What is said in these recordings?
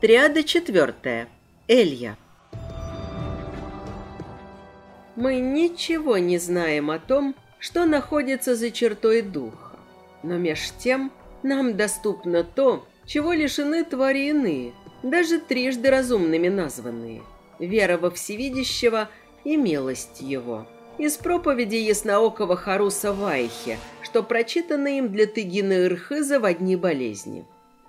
Триада четвертая. Элья. Мы ничего не знаем о том, что находится за чертой духа. Но меж тем нам доступно то, чего лишены твари иные, даже трижды разумными названные. Вера во всевидящего и милость его. Из проповеди ясноокого Харуса Вайхе, что прочитано им для Тыгины Ирхыза в одни болезни.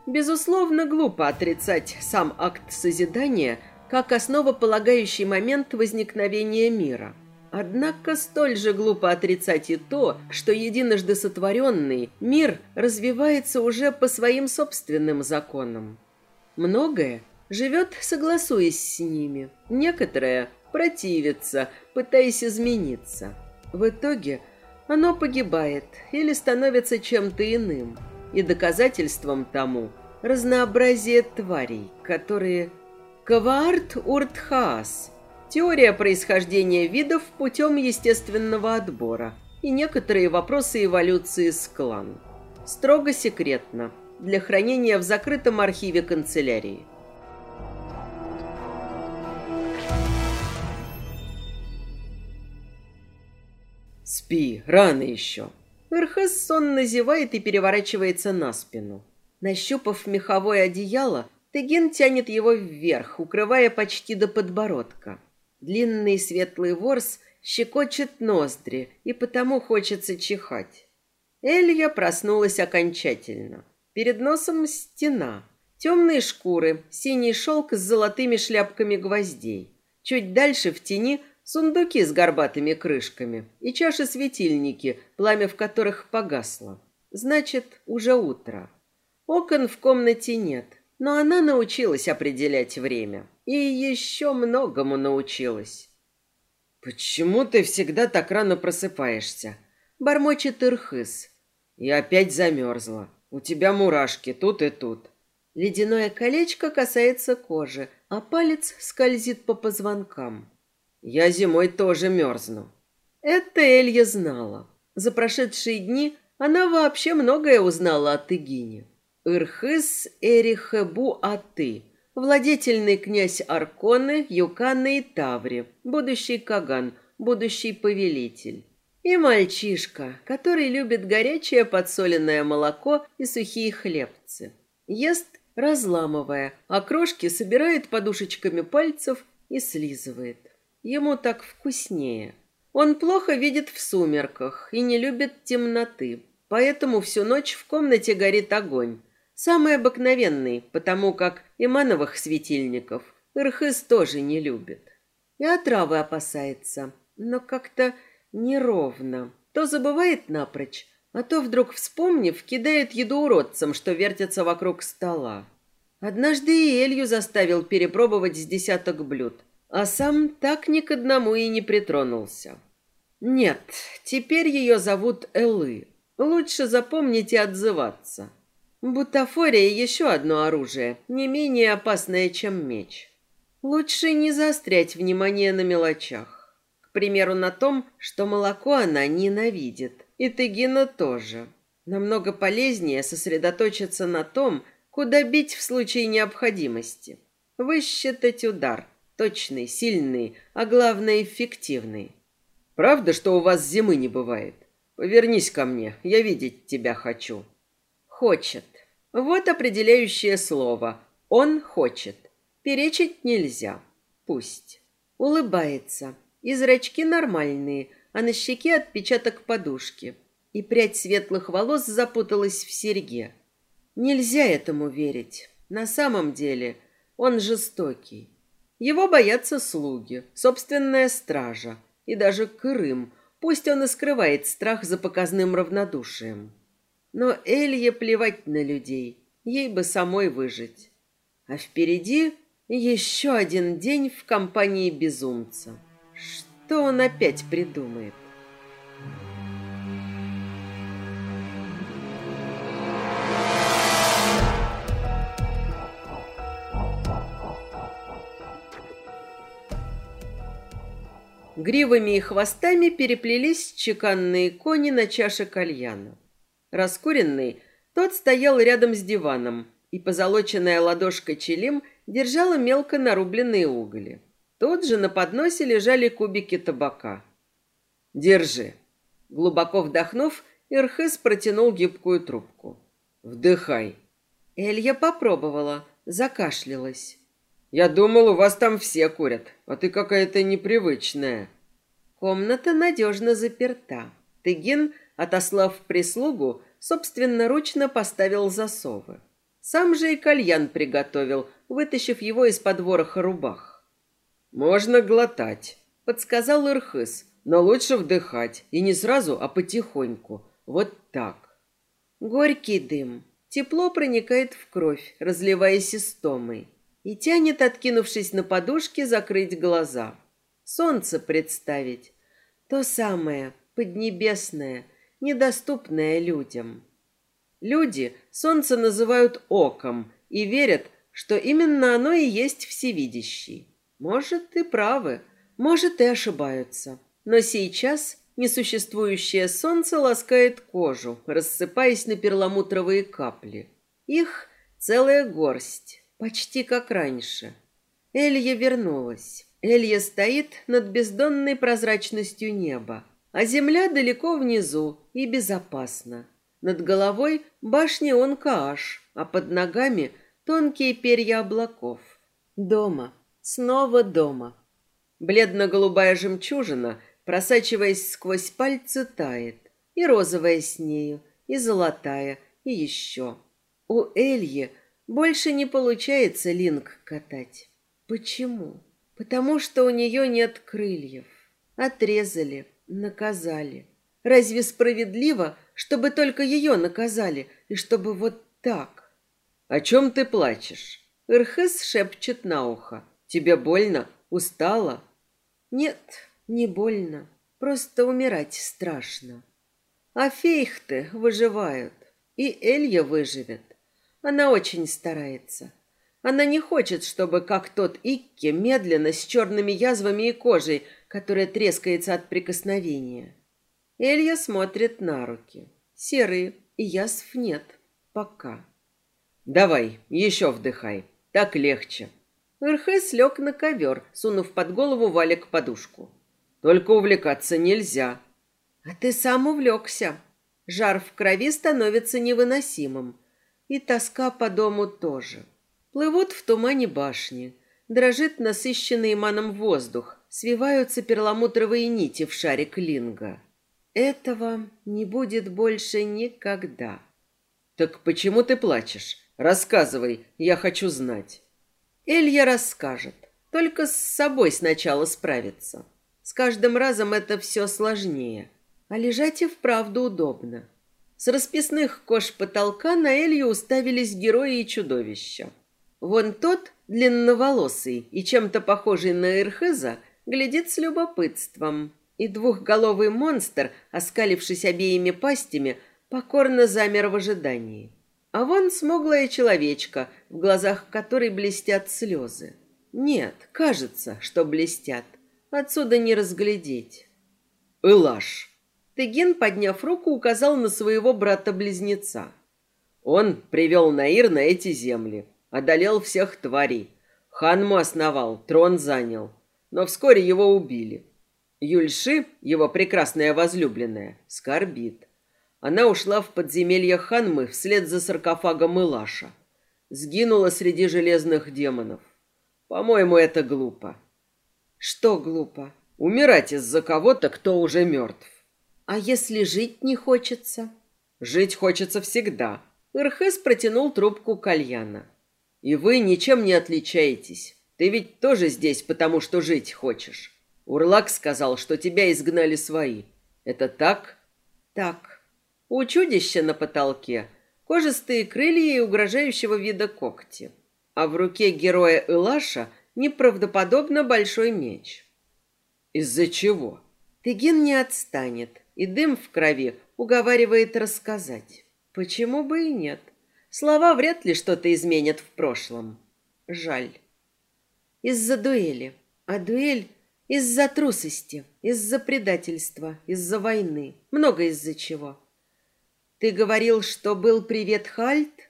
Безусловно, глупо отрицать сам акт созидания как основополагающий момент возникновения мира. Однако столь же глупо отрицать и то, что единожды сотворенный мир развивается уже по своим собственным законам. Многое живет, согласуясь с ними, некоторое противится, пытаясь измениться. В итоге оно погибает или становится чем-то иным, и доказательством тому разнообразие тварей, которые... Каваарт Уртхаас. Теория происхождения видов путем естественного отбора и некоторые вопросы эволюции склан. Строго секретно, для хранения в закрытом архиве канцелярии. «Спи, рано еще». Эрхес сонно зевает и переворачивается на спину. Нащупав меховое одеяло, Тыгин тянет его вверх, укрывая почти до подбородка. Длинный светлый ворс щекочет ноздри, и потому хочется чихать. Элья проснулась окончательно. Перед носом стена. Темные шкуры, синий шелк с золотыми шляпками гвоздей. Чуть дальше в тени сундуки с горбатыми крышками и чаши-светильники, пламя в которых погасло. Значит, уже утро. Окон в комнате нет, но она научилась определять время. И еще многому научилась. «Почему ты всегда так рано просыпаешься?» Бормочет Ирхыс. «И опять замерзла. У тебя мурашки тут и тут». Ледяное колечко касается кожи, а палец скользит по позвонкам. «Я зимой тоже мерзну». Это Элья знала. За прошедшие дни она вообще многое узнала от Игини. Ирхыс Эрихебу Аты, владетельный князь Арконы, Юканы и Таври, будущий Каган, будущий повелитель. И мальчишка, который любит горячее подсоленное молоко и сухие хлебцы. Ест, разламывая, а крошки собирает подушечками пальцев и слизывает. Ему так вкуснее. Он плохо видит в сумерках и не любит темноты, поэтому всю ночь в комнате горит огонь, Самый обыкновенный, потому как имановых светильников Ирхыз тоже не любит. И отравы опасается, но как-то неровно. То забывает напрочь, а то вдруг, вспомнив, кидает еду уродцам, что вертятся вокруг стола. Однажды и Элью заставил перепробовать с десяток блюд, а сам так ни к одному и не притронулся. Нет, теперь ее зовут Элы. Лучше запомнить и отзываться. Бутафория – еще одно оружие, не менее опасное, чем меч. Лучше не заострять внимание на мелочах. К примеру, на том, что молоко она ненавидит, и Тегина тоже. Намного полезнее сосредоточиться на том, куда бить в случае необходимости. Высчитать удар. Точный, сильный, а главное эффективный. Правда, что у вас зимы не бывает? Повернись ко мне, я видеть тебя хочу. Хочет. Вот определяющее слово. Он хочет. Перечить нельзя. Пусть. Улыбается. И зрачки нормальные, а на щеке отпечаток подушки. И прядь светлых волос запуталась в серьге. Нельзя этому верить. На самом деле он жестокий. Его боятся слуги, собственная стража и даже Крым, пусть он и скрывает страх за показным равнодушием. Но Элье плевать на людей, ей бы самой выжить. А впереди еще один день в компании безумца. Что он опять придумает? Гривами и хвостами переплелись чеканные кони на чаше кальяна. Раскуренный, тот стоял рядом с диваном, и позолоченная ладошка Челим держала мелко нарубленные угли. Тут же на подносе лежали кубики табака. «Держи». Глубоко вдохнув, Ирхыс протянул гибкую трубку. «Вдыхай». Элья попробовала, закашлялась. «Я думал, у вас там все курят, а ты какая-то непривычная». Комната надежно заперта. Тыгин, отослав прислугу, собственноручно поставил засовы. Сам же и кальян приготовил, вытащив его из-под вороха рубах. «Можно глотать», — подсказал Ирхыс, «но лучше вдыхать, и не сразу, а потихоньку, вот так». Горький дым. Тепло проникает в кровь, разливаясь истомой, и тянет, откинувшись на подушке, закрыть глаза. Солнце представить. То самое, поднебесное, недоступное людям. Люди солнце называют оком и верят, что именно оно и есть всевидящий. Может, и правы, может, и ошибаются. Но сейчас несуществующее солнце ласкает кожу, рассыпаясь на перламутровые капли. Их целая горсть, почти как раньше. Элья вернулась. Элья стоит над бездонной прозрачностью неба, а земля далеко внизу и безопасна. Над головой башни Онкааш, а под ногами тонкие перья облаков. Дома, снова дома. Бледно-голубая жемчужина, просачиваясь сквозь пальцы, тает. И розовая с нею, и золотая, и еще. У Эльи больше не получается линк катать. Почему? Потому что у нее нет крыльев. Отрезали, наказали. Разве справедливо, чтобы только ее наказали, и чтобы вот так? О чем ты плачешь? Ирхес шепчет на ухо. Тебе больно? Устала? Нет, не больно. Просто умирать страшно. А фейхты выживают. И Элья выживет. Она очень старается. Она не хочет, чтобы, как тот Икки, медленно, с черными язвами и кожей, которая трескается от прикосновения. Элья смотрит на руки. Серые, и язв нет. Пока. Давай, еще вдыхай. Так легче. Ирхес лег на ковер, сунув под голову Валик подушку. Только увлекаться нельзя. А ты сам увлекся. Жар в крови становится невыносимым. И тоска по дому тоже. Плывут в тумане башни. Дрожит насыщенный маном воздух. Свиваются перламутровые нити в шаре Линга. Этого не будет больше никогда. Так почему ты плачешь? Рассказывай, я хочу знать. Элья расскажет. Только с собой сначала справиться. С каждым разом это все сложнее. А лежать и вправду удобно. С расписных кож потолка на Элью уставились герои и чудовища. Вон тот, длинноволосый и чем-то похожий на Ирхеза, глядит с любопытством, и двухголовый монстр, оскалившись обеими пастями, покорно замер в ожидании. А вон смуглая человечка, в глазах которой блестят слезы. Нет, кажется, что блестят. Отсюда не разглядеть. Илаш. Тыгин, подняв руку, указал на своего брата-близнеца. Он привел Наир на эти земли, одолел всех тварей. Ханму основал, трон занял. Но вскоре его убили. Юльши, его прекрасная возлюбленная, скорбит. Она ушла в подземелье Ханмы вслед за саркофагом Илаша. Сгинула среди железных демонов. По-моему, это глупо. Что глупо? Умирать из-за кого-то, кто уже мертв. А если жить не хочется? Жить хочется всегда. Ирхес протянул трубку кальяна. И вы ничем не отличаетесь. Ты ведь тоже здесь, потому что жить хочешь. Урлак сказал, что тебя изгнали свои. Это так? Так. У чудища на потолке кожистые крылья и угрожающего вида когти. А в руке героя Илаша неправдоподобно большой меч. Из-за чего? Тыгин не отстанет, и дым в крови уговаривает рассказать. Почему бы и нет? Слова вряд ли что-то изменят в прошлом. Жаль. Из-за дуэли. А дуэль из-за трусости, из-за предательства, из-за войны. Много из-за чего. Ты говорил, что был привет Хальт?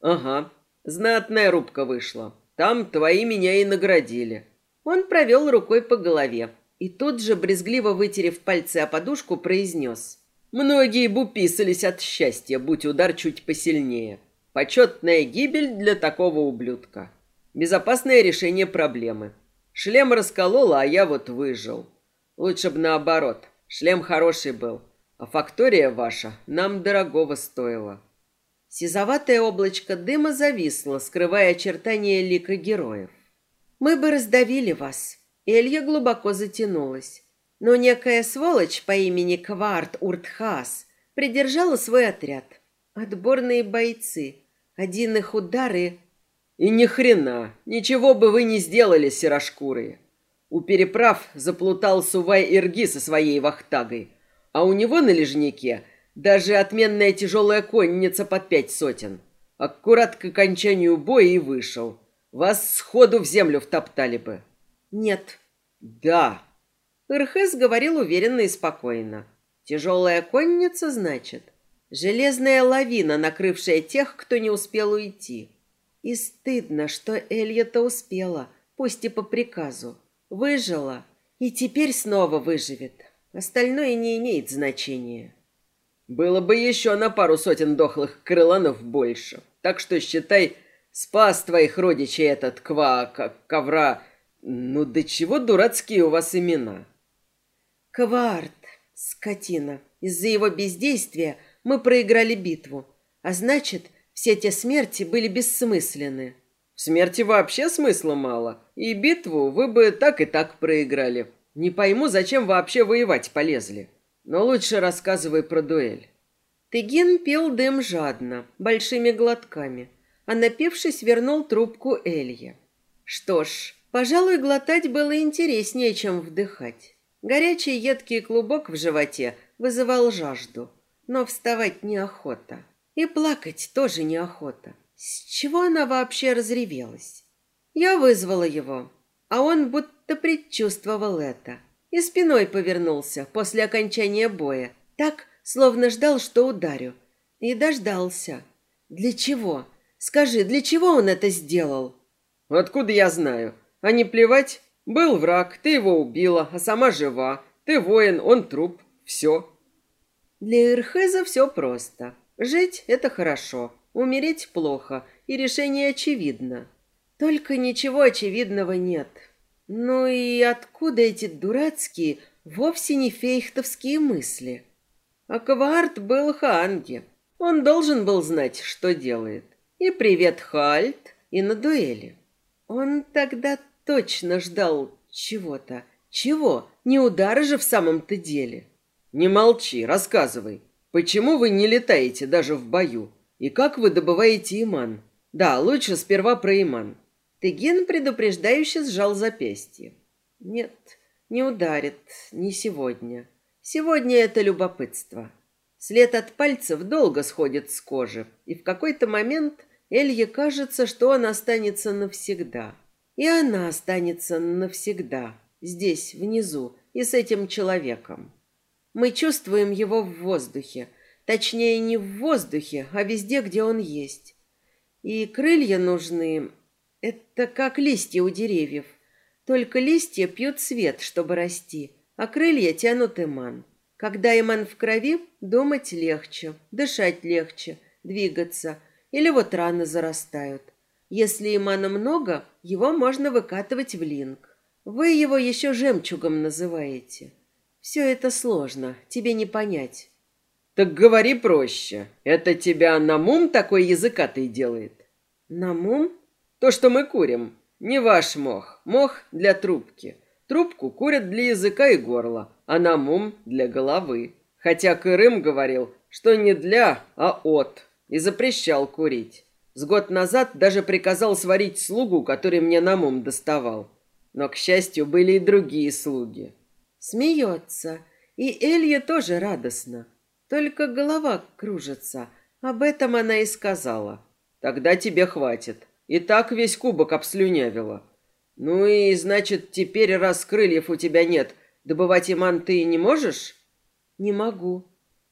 Ага, знатная рубка вышла. Там твои меня и наградили». Он провел рукой по голове и тут же, брезгливо вытерев пальцы о подушку, произнес. «Многие бы писались от счастья, будь удар чуть посильнее. Почетная гибель для такого ублюдка. Безопасное решение проблемы. Шлем расколола, а я вот выжил. Лучше бы наоборот. Шлем хороший был, а фактория ваша нам дорогого стоила». Сизоватое облачко дыма зависло, скрывая очертания лика героев. «Мы бы раздавили вас». Элья глубоко затянулась. Но некая сволочь по имени Кварт Уртхас придержала свой отряд. Отборные бойцы. Один их удар и... И ни хрена, ничего бы вы не сделали, серошкурые. У переправ заплутал Сувай Ирги со своей вахтагой, а у него на лежнике даже отменная тяжелая конница под пять сотен. Аккурат к окончанию боя и вышел. Вас сходу в землю втоптали бы. Нет. Да. Ирхес говорил уверенно и спокойно. Тяжелая конница, значит? Железная лавина, накрывшая тех, кто не успел уйти. И стыдно, что Элья-то успела, пусть и по приказу. Выжила. И теперь снова выживет. Остальное не имеет значения. Было бы еще на пару сотен дохлых крыланов больше. Так что считай, спас твоих родичей этот ква, как ковра. Ну, до чего дурацкие у вас имена? Кварт, скотина. Из-за его бездействия мы проиграли битву. А значит, все те смерти были бессмысленны. В смерти вообще смысла мало. И битву вы бы так и так проиграли. Не пойму, зачем вообще воевать полезли. Но лучше рассказывай про дуэль. Тыгин пил дым жадно, большими глотками, а напившись, вернул трубку Элье. Что ж, пожалуй, глотать было интереснее, чем вдыхать. Горячий едкий клубок в животе вызывал жажду, но вставать неохота. И плакать тоже неохота. С чего она вообще разревелась? Я вызвала его, а он будто предчувствовал это и спиной повернулся после окончания боя, так, словно ждал, что ударю. И дождался. Для чего? Скажи, для чего он это сделал? Откуда я знаю? А не плевать? Был враг, ты его убила, а сама жива. Ты воин, он труп. Все. Для Ирхеза все просто. Жить – это хорошо, умереть – плохо, и решение очевидно. Только ничего очевидного нет. Ну и откуда эти дурацкие, вовсе не фейхтовские мысли? А Кварт был Ханги. Он должен был знать, что делает. И привет, Хальт, и на дуэли. Он тогда точно ждал чего-то. Чего? Не удара же в самом-то деле. Не молчи, рассказывай. Почему вы не летаете даже в бою? И как вы добываете иман? Да, лучше сперва про иман. Тыгин предупреждающе сжал запястье. Нет, не ударит, не сегодня. Сегодня это любопытство. След от пальцев долго сходит с кожи, и в какой-то момент Элье кажется, что он останется навсегда. И она останется навсегда, здесь, внизу, и с этим человеком. Мы чувствуем его в воздухе, точнее не в воздухе, а везде, где он есть. И крылья нужны, это как листья у деревьев. Только листья пьют свет, чтобы расти, а крылья тянут иман. Когда иман в крови, думать легче, дышать легче, двигаться. Или вот раны зарастают. Если имана много, его можно выкатывать в линк. Вы его еще жемчугом называете. Все это сложно, тебе не понять. Так говори проще. Это тебя Намум такой языкатый делает? Намум? То, что мы курим, не ваш мох. Мох для трубки. Трубку курят для языка и горла, а намум для головы. Хотя Кырым говорил, что не для, а от, и запрещал курить. С год назад даже приказал сварить слугу, который мне намум доставал. Но, к счастью, были и другие слуги. Смеется. И Элья тоже радостно. Только голова кружится. Об этом она и сказала. Тогда тебе хватит. И так весь кубок обслюнявила. Ну и, значит, теперь, раз крыльев у тебя нет, добывать иман ты не можешь? Не могу.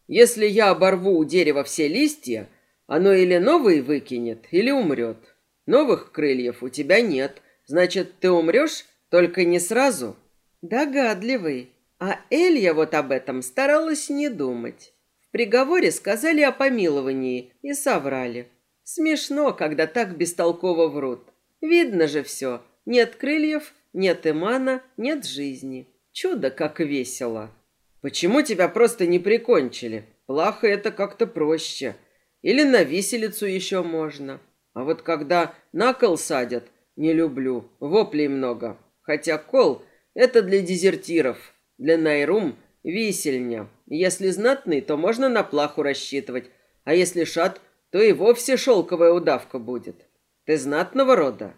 Если я оборву у дерева все листья, оно или новые выкинет, или умрет. Новых крыльев у тебя нет. Значит, ты умрешь, только не сразу. Догадливый. А Элья вот об этом старалась не думать. В приговоре сказали о помиловании и соврали. Смешно, когда так бестолково врут. Видно же все. Нет крыльев, нет имана, нет жизни. Чудо, как весело. Почему тебя просто не прикончили? Плахо это как-то проще. Или на виселицу еще можно. А вот когда на кол садят, не люблю. Воплей много. Хотя кол — это для дезертиров. Для Найрум — висельня. Если знатный, то можно на плаху рассчитывать. А если шат, то и вовсе шелковая удавка будет. Ты знатного рода?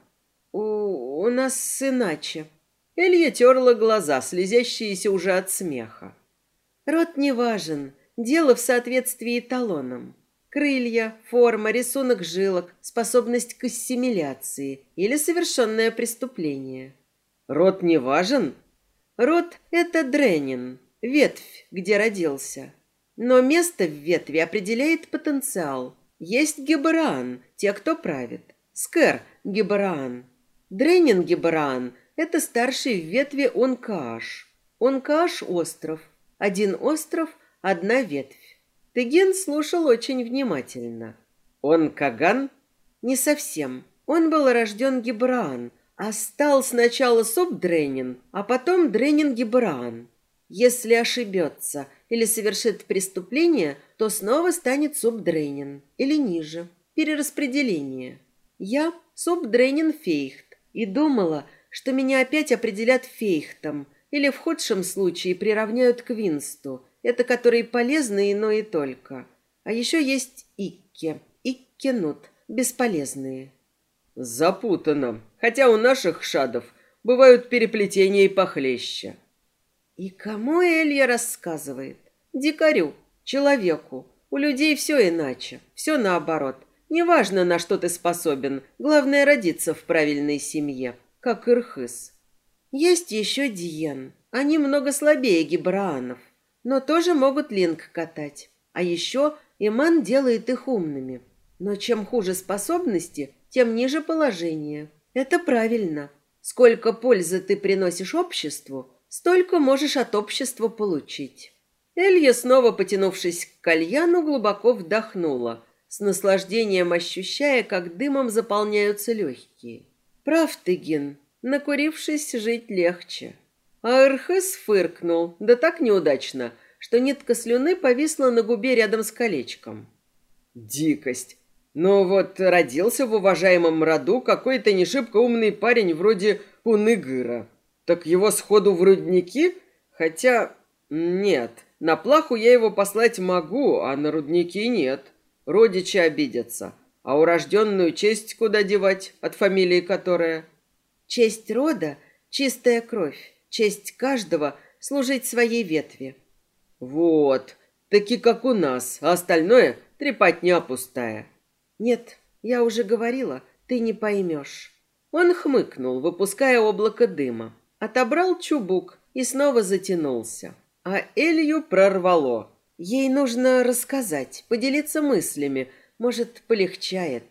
У, у нас иначе. Элья терла глаза, слезящиеся уже от смеха. Род не важен, дело в соответствии талонам. Крылья, форма, рисунок жилок, способность к ассимиляции или совершенное преступление. Род не важен? Род – это дренин, ветвь, где родился. Но место в ветви определяет потенциал. Есть гибраан, те, кто правит. Скэр – гибраан. Дренин гибраан – это старший в ветви Онкааш. Онкааш – остров. Один остров – одна ветвь. Тыген слушал очень внимательно. Он Каган? Не совсем. Он был рожден Гибраан, а стал сначала Субдренин, а потом Дренин Гибраан. Если ошибется или совершит преступление, то снова станет Субдренин или ниже. Перераспределение. Я Субдренин Фейхт и думала, что меня опять определят Фейхтом или в худшем случае приравняют к Винсту – это которые полезные, но и только. А еще есть икки, иккенут, бесполезные. Запутано. Хотя у наших шадов бывают переплетения и похлеще. И кому Элья рассказывает? Дикарю, человеку. У людей все иначе, все наоборот. Неважно, на что ты способен, главное родиться в правильной семье, как Ирхыс. Есть еще Диен. Они много слабее гибраанов но тоже могут линк катать. А еще Иман делает их умными. Но чем хуже способности, тем ниже положение. Это правильно. Сколько пользы ты приносишь обществу, столько можешь от общества получить. Элья, снова потянувшись к кальяну, глубоко вдохнула, с наслаждением ощущая, как дымом заполняются легкие. Прав ты, Гин, накурившись, жить легче. А Эрхес фыркнул, да так неудачно, что нитка слюны повисла на губе рядом с колечком. Дикость. Но вот родился в уважаемом роду какой-то не шибко умный парень вроде Уныгыра. Так его сходу в рудники? Хотя... Нет, на плаху я его послать могу, а на рудники нет. Родичи обидятся. А урожденную честь куда девать, от фамилии которая? Честь рода — чистая кровь. Честь каждого — служить своей ветви. Вот, таки как у нас, а остальное — трепотня пустая. Нет, я уже говорила, ты не поймешь. Он хмыкнул, выпуская облако дыма. Отобрал чубук и снова затянулся. А Элью прорвало. Ей нужно рассказать, поделиться мыслями. Может, полегчает.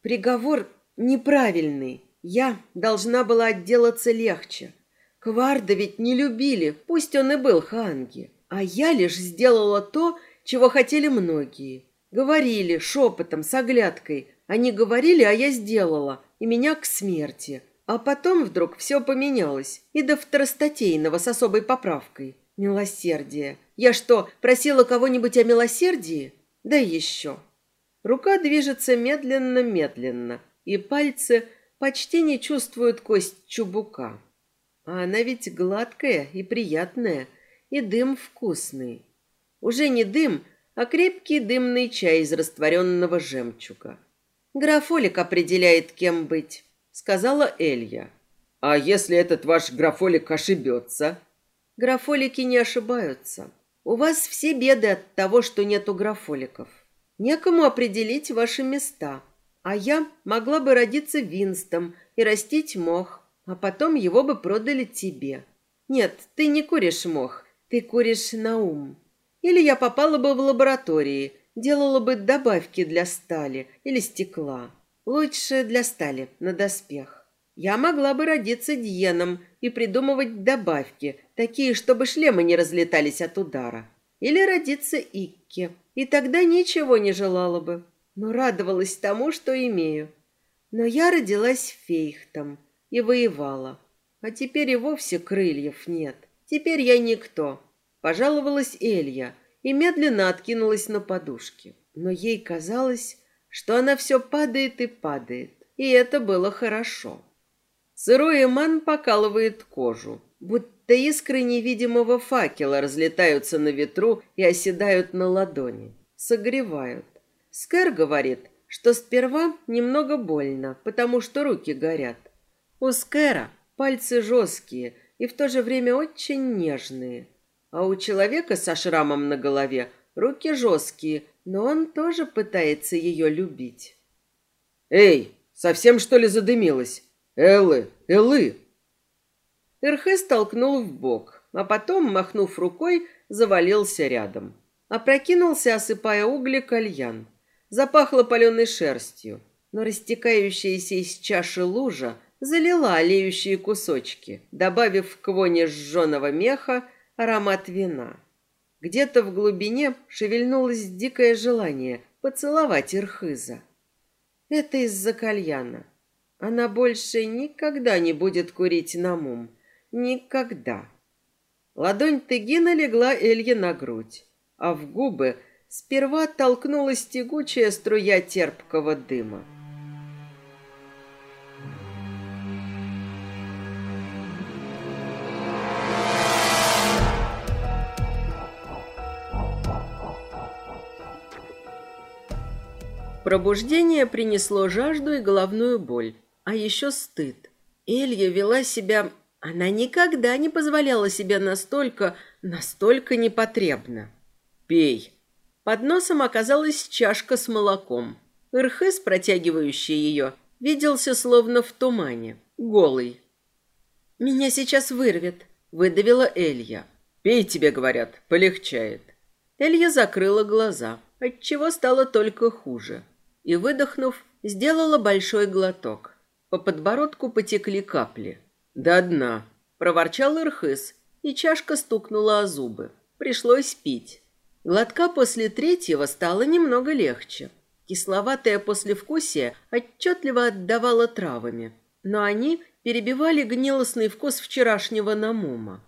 Приговор неправильный. Я должна была отделаться легче. Кварда ведь не любили, пусть он и был Ханги. А я лишь сделала то, чего хотели многие. Говорили шепотом, с оглядкой. Они говорили, а я сделала, и меня к смерти. А потом вдруг все поменялось, и до второстатейного с особой поправкой. Милосердие. Я что, просила кого-нибудь о милосердии? Да еще. Рука движется медленно-медленно, и пальцы почти не чувствуют кость чубука. А она ведь гладкая и приятная, и дым вкусный. Уже не дым, а крепкий дымный чай из растворенного жемчуга. Графолик определяет, кем быть, сказала Элья. А если этот ваш графолик ошибется? Графолики не ошибаются. У вас все беды от того, что нету графоликов. Некому определить ваши места. А я могла бы родиться Винстом и растить мох, а потом его бы продали тебе. Нет, ты не куришь мох, ты куришь на ум. Или я попала бы в лаборатории, делала бы добавки для стали или стекла. Лучше для стали, на доспех. Я могла бы родиться Дьеном и придумывать добавки, такие, чтобы шлемы не разлетались от удара. Или родиться Икке, и тогда ничего не желала бы, но радовалась тому, что имею. Но я родилась фейхтом и воевала. А теперь и вовсе крыльев нет. Теперь я никто. Пожаловалась Элья и медленно откинулась на подушке. Но ей казалось, что она все падает и падает. И это было хорошо. Сырой эман покалывает кожу, будто искры невидимого факела разлетаются на ветру и оседают на ладони. Согревают. Скэр говорит, что сперва немного больно, потому что руки горят. У Скэра пальцы жесткие и в то же время очень нежные. А у человека со шрамом на голове руки жесткие, но он тоже пытается ее любить. «Эй, совсем что ли задымилась? Эллы, Эллы!» Эрхе столкнул в бок, а потом, махнув рукой, завалился рядом. Опрокинулся, осыпая угли, кальян. Запахло паленой шерстью, но растекающаяся из чаши лужа залила олеющие кусочки, добавив к воне сжженного меха аромат вина. Где-то в глубине шевельнулось дикое желание поцеловать Ирхыза. Это из-за кальяна. Она больше никогда не будет курить на мум. Никогда. Ладонь Тыгина легла Элье на грудь, а в губы – Сперва толкнулась тягучая струя терпкого дыма. Пробуждение принесло жажду и головную боль, а еще стыд. Элья вела себя... Она никогда не позволяла себе настолько, настолько непотребно. «Пей», под носом оказалась чашка с молоком. Ирхес, протягивающий ее, виделся словно в тумане, голый. «Меня сейчас вырвет», — выдавила Элья. «Пей, тебе говорят, полегчает». Элья закрыла глаза, отчего стало только хуже. И, выдохнув, сделала большой глоток. По подбородку потекли капли. «До дна», — проворчал Ирхыс, и чашка стукнула о зубы. Пришлось пить. Глотка после третьего стало немного легче. Кисловатое послевкусие отчетливо отдавало травами, но они перебивали гнилостный вкус вчерашнего намума.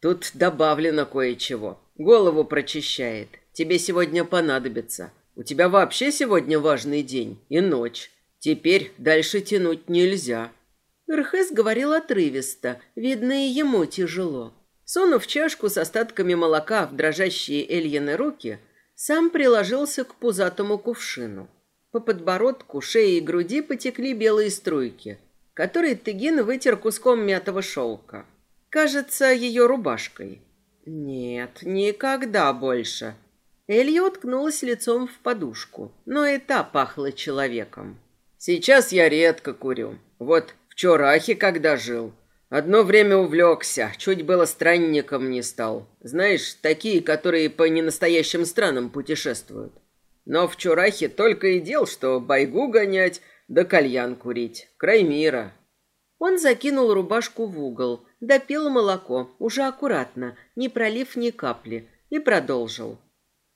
Тут добавлено кое-чего. Голову прочищает. Тебе сегодня понадобится. У тебя вообще сегодня важный день и ночь. Теперь дальше тянуть нельзя. Ирхес говорил отрывисто, видно и ему тяжело. Сунув чашку с остатками молока в дрожащие Эльины руки, сам приложился к пузатому кувшину. По подбородку, шее и груди потекли белые струйки, которые Тыгин вытер куском мятого шелка. Кажется, ее рубашкой. Нет, никогда больше. Элья уткнулась лицом в подушку, но и та пахла человеком. Сейчас я редко курю. Вот в Чорахе, когда жил, Одно время увлекся, чуть было странником не стал. Знаешь, такие, которые по ненастоящим странам путешествуют. Но в Чурахе только и дел, что байгу гонять, да кальян курить. Край мира. Он закинул рубашку в угол, допил молоко, уже аккуратно, не пролив ни капли, и продолжил.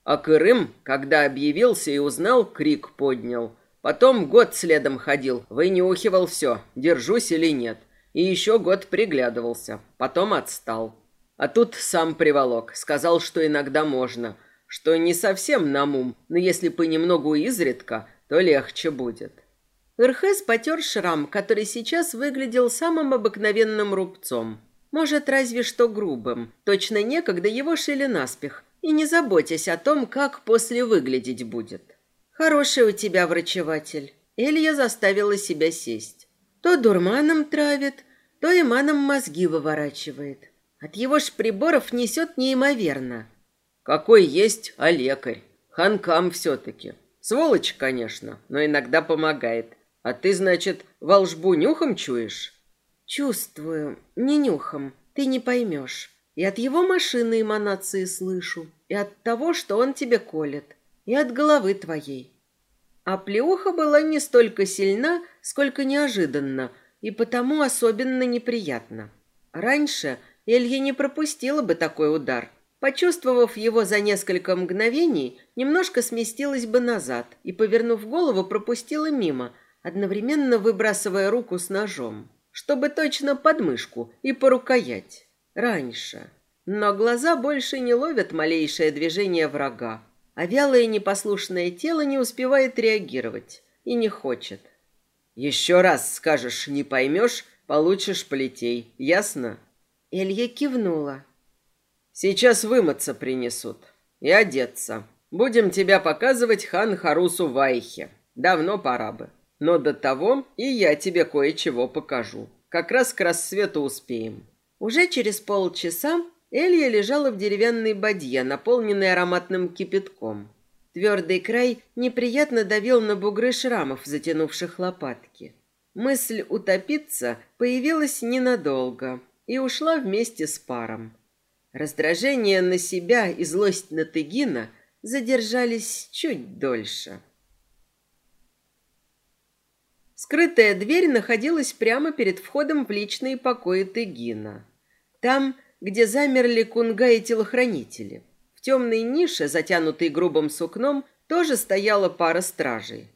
А Кырым, когда объявился и узнал, крик поднял. Потом год следом ходил, вынюхивал все, держусь или нет и еще год приглядывался, потом отстал. А тут сам приволок, сказал, что иногда можно, что не совсем на мум, но если понемногу изредка, то легче будет. Ирхес потер шрам, который сейчас выглядел самым обыкновенным рубцом. Может, разве что грубым. Точно некогда его шили наспех. И не заботясь о том, как после выглядеть будет. Хороший у тебя врачеватель. Элья заставила себя сесть. То дурманом травит, то и маном мозги выворачивает. От его ж приборов несет неимоверно. Какой есть, а лекарь. Ханкам все-таки. Сволочь, конечно, но иногда помогает. А ты, значит, волжбу нюхом чуешь? Чувствую, не нюхом, ты не поймешь. И от его машины эманации слышу, и от того, что он тебе колет, и от головы твоей. А плеуха была не столько сильна, сколько неожиданна, и потому особенно неприятна. Раньше Элья не пропустила бы такой удар. Почувствовав его за несколько мгновений, немножко сместилась бы назад и, повернув голову, пропустила мимо, одновременно выбрасывая руку с ножом, чтобы точно под мышку и по рукоять. Раньше. Но глаза больше не ловят малейшее движение врага, а вялое непослушное тело не успевает реагировать и не хочет. «Еще раз скажешь «не поймешь», получишь полетей, ясно?» Элья кивнула. «Сейчас вымыться принесут и одеться. Будем тебя показывать хан Харусу Вайхе. Давно пора бы. Но до того и я тебе кое-чего покажу. Как раз к рассвету успеем». Уже через полчаса Элья лежала в деревянной бадье, наполненной ароматным кипятком. Твердый край неприятно давил на бугры шрамов, затянувших лопатки. Мысль утопиться появилась ненадолго и ушла вместе с паром. Раздражение на себя и злость на Тыгина задержались чуть дольше. Скрытая дверь находилась прямо перед входом в личные покои Тыгина. Там, где замерли кунга и телохранители. В темной нише, затянутой грубым сукном, тоже стояла пара стражей.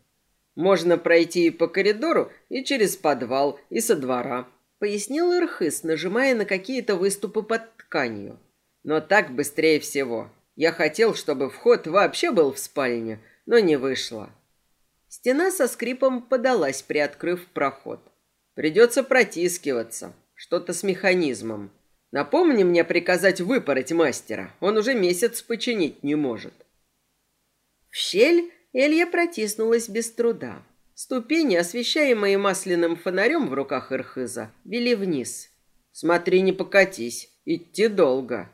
Можно пройти и по коридору, и через подвал, и со двора, пояснил Ирхыс, нажимая на какие-то выступы под тканью. Но так быстрее всего. Я хотел, чтобы вход вообще был в спальне, но не вышло. Стена со скрипом подалась, приоткрыв проход. Придется протискиваться. Что-то с механизмом. Напомни мне приказать выпороть мастера. Он уже месяц починить не может. В щель Элья протиснулась без труда. Ступени, освещаемые масляным фонарем в руках Ирхыза, вели вниз. «Смотри, не покатись. Идти долго».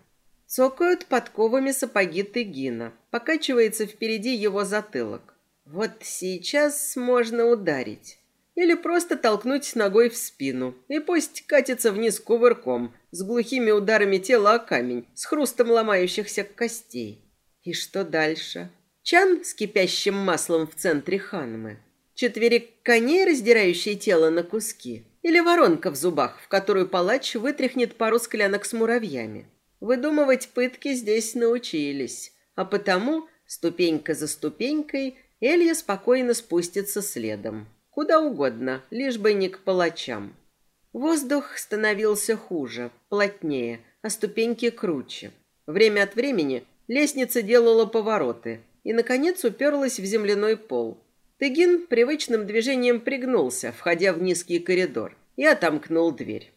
Цокают подковами сапоги Тыгина. Покачивается впереди его затылок. Вот сейчас можно ударить. Или просто толкнуть ногой в спину. И пусть катится вниз кувырком, с глухими ударами тела о камень, с хрустом ломающихся костей. И что дальше? Чан с кипящим маслом в центре ханмы. Четверик коней, раздирающие тело на куски. Или воронка в зубах, в которую палач вытряхнет пару склянок с муравьями. Выдумывать пытки здесь научились. А потому, ступенька за ступенькой, Элья спокойно спустится следом. Куда угодно, лишь бы не к палачам. Воздух становился хуже, плотнее, а ступеньки круче. Время от времени лестница делала повороты, и, наконец, уперлась в земляной пол. Тыгин привычным движением пригнулся, входя в низкий коридор, и отомкнул дверь.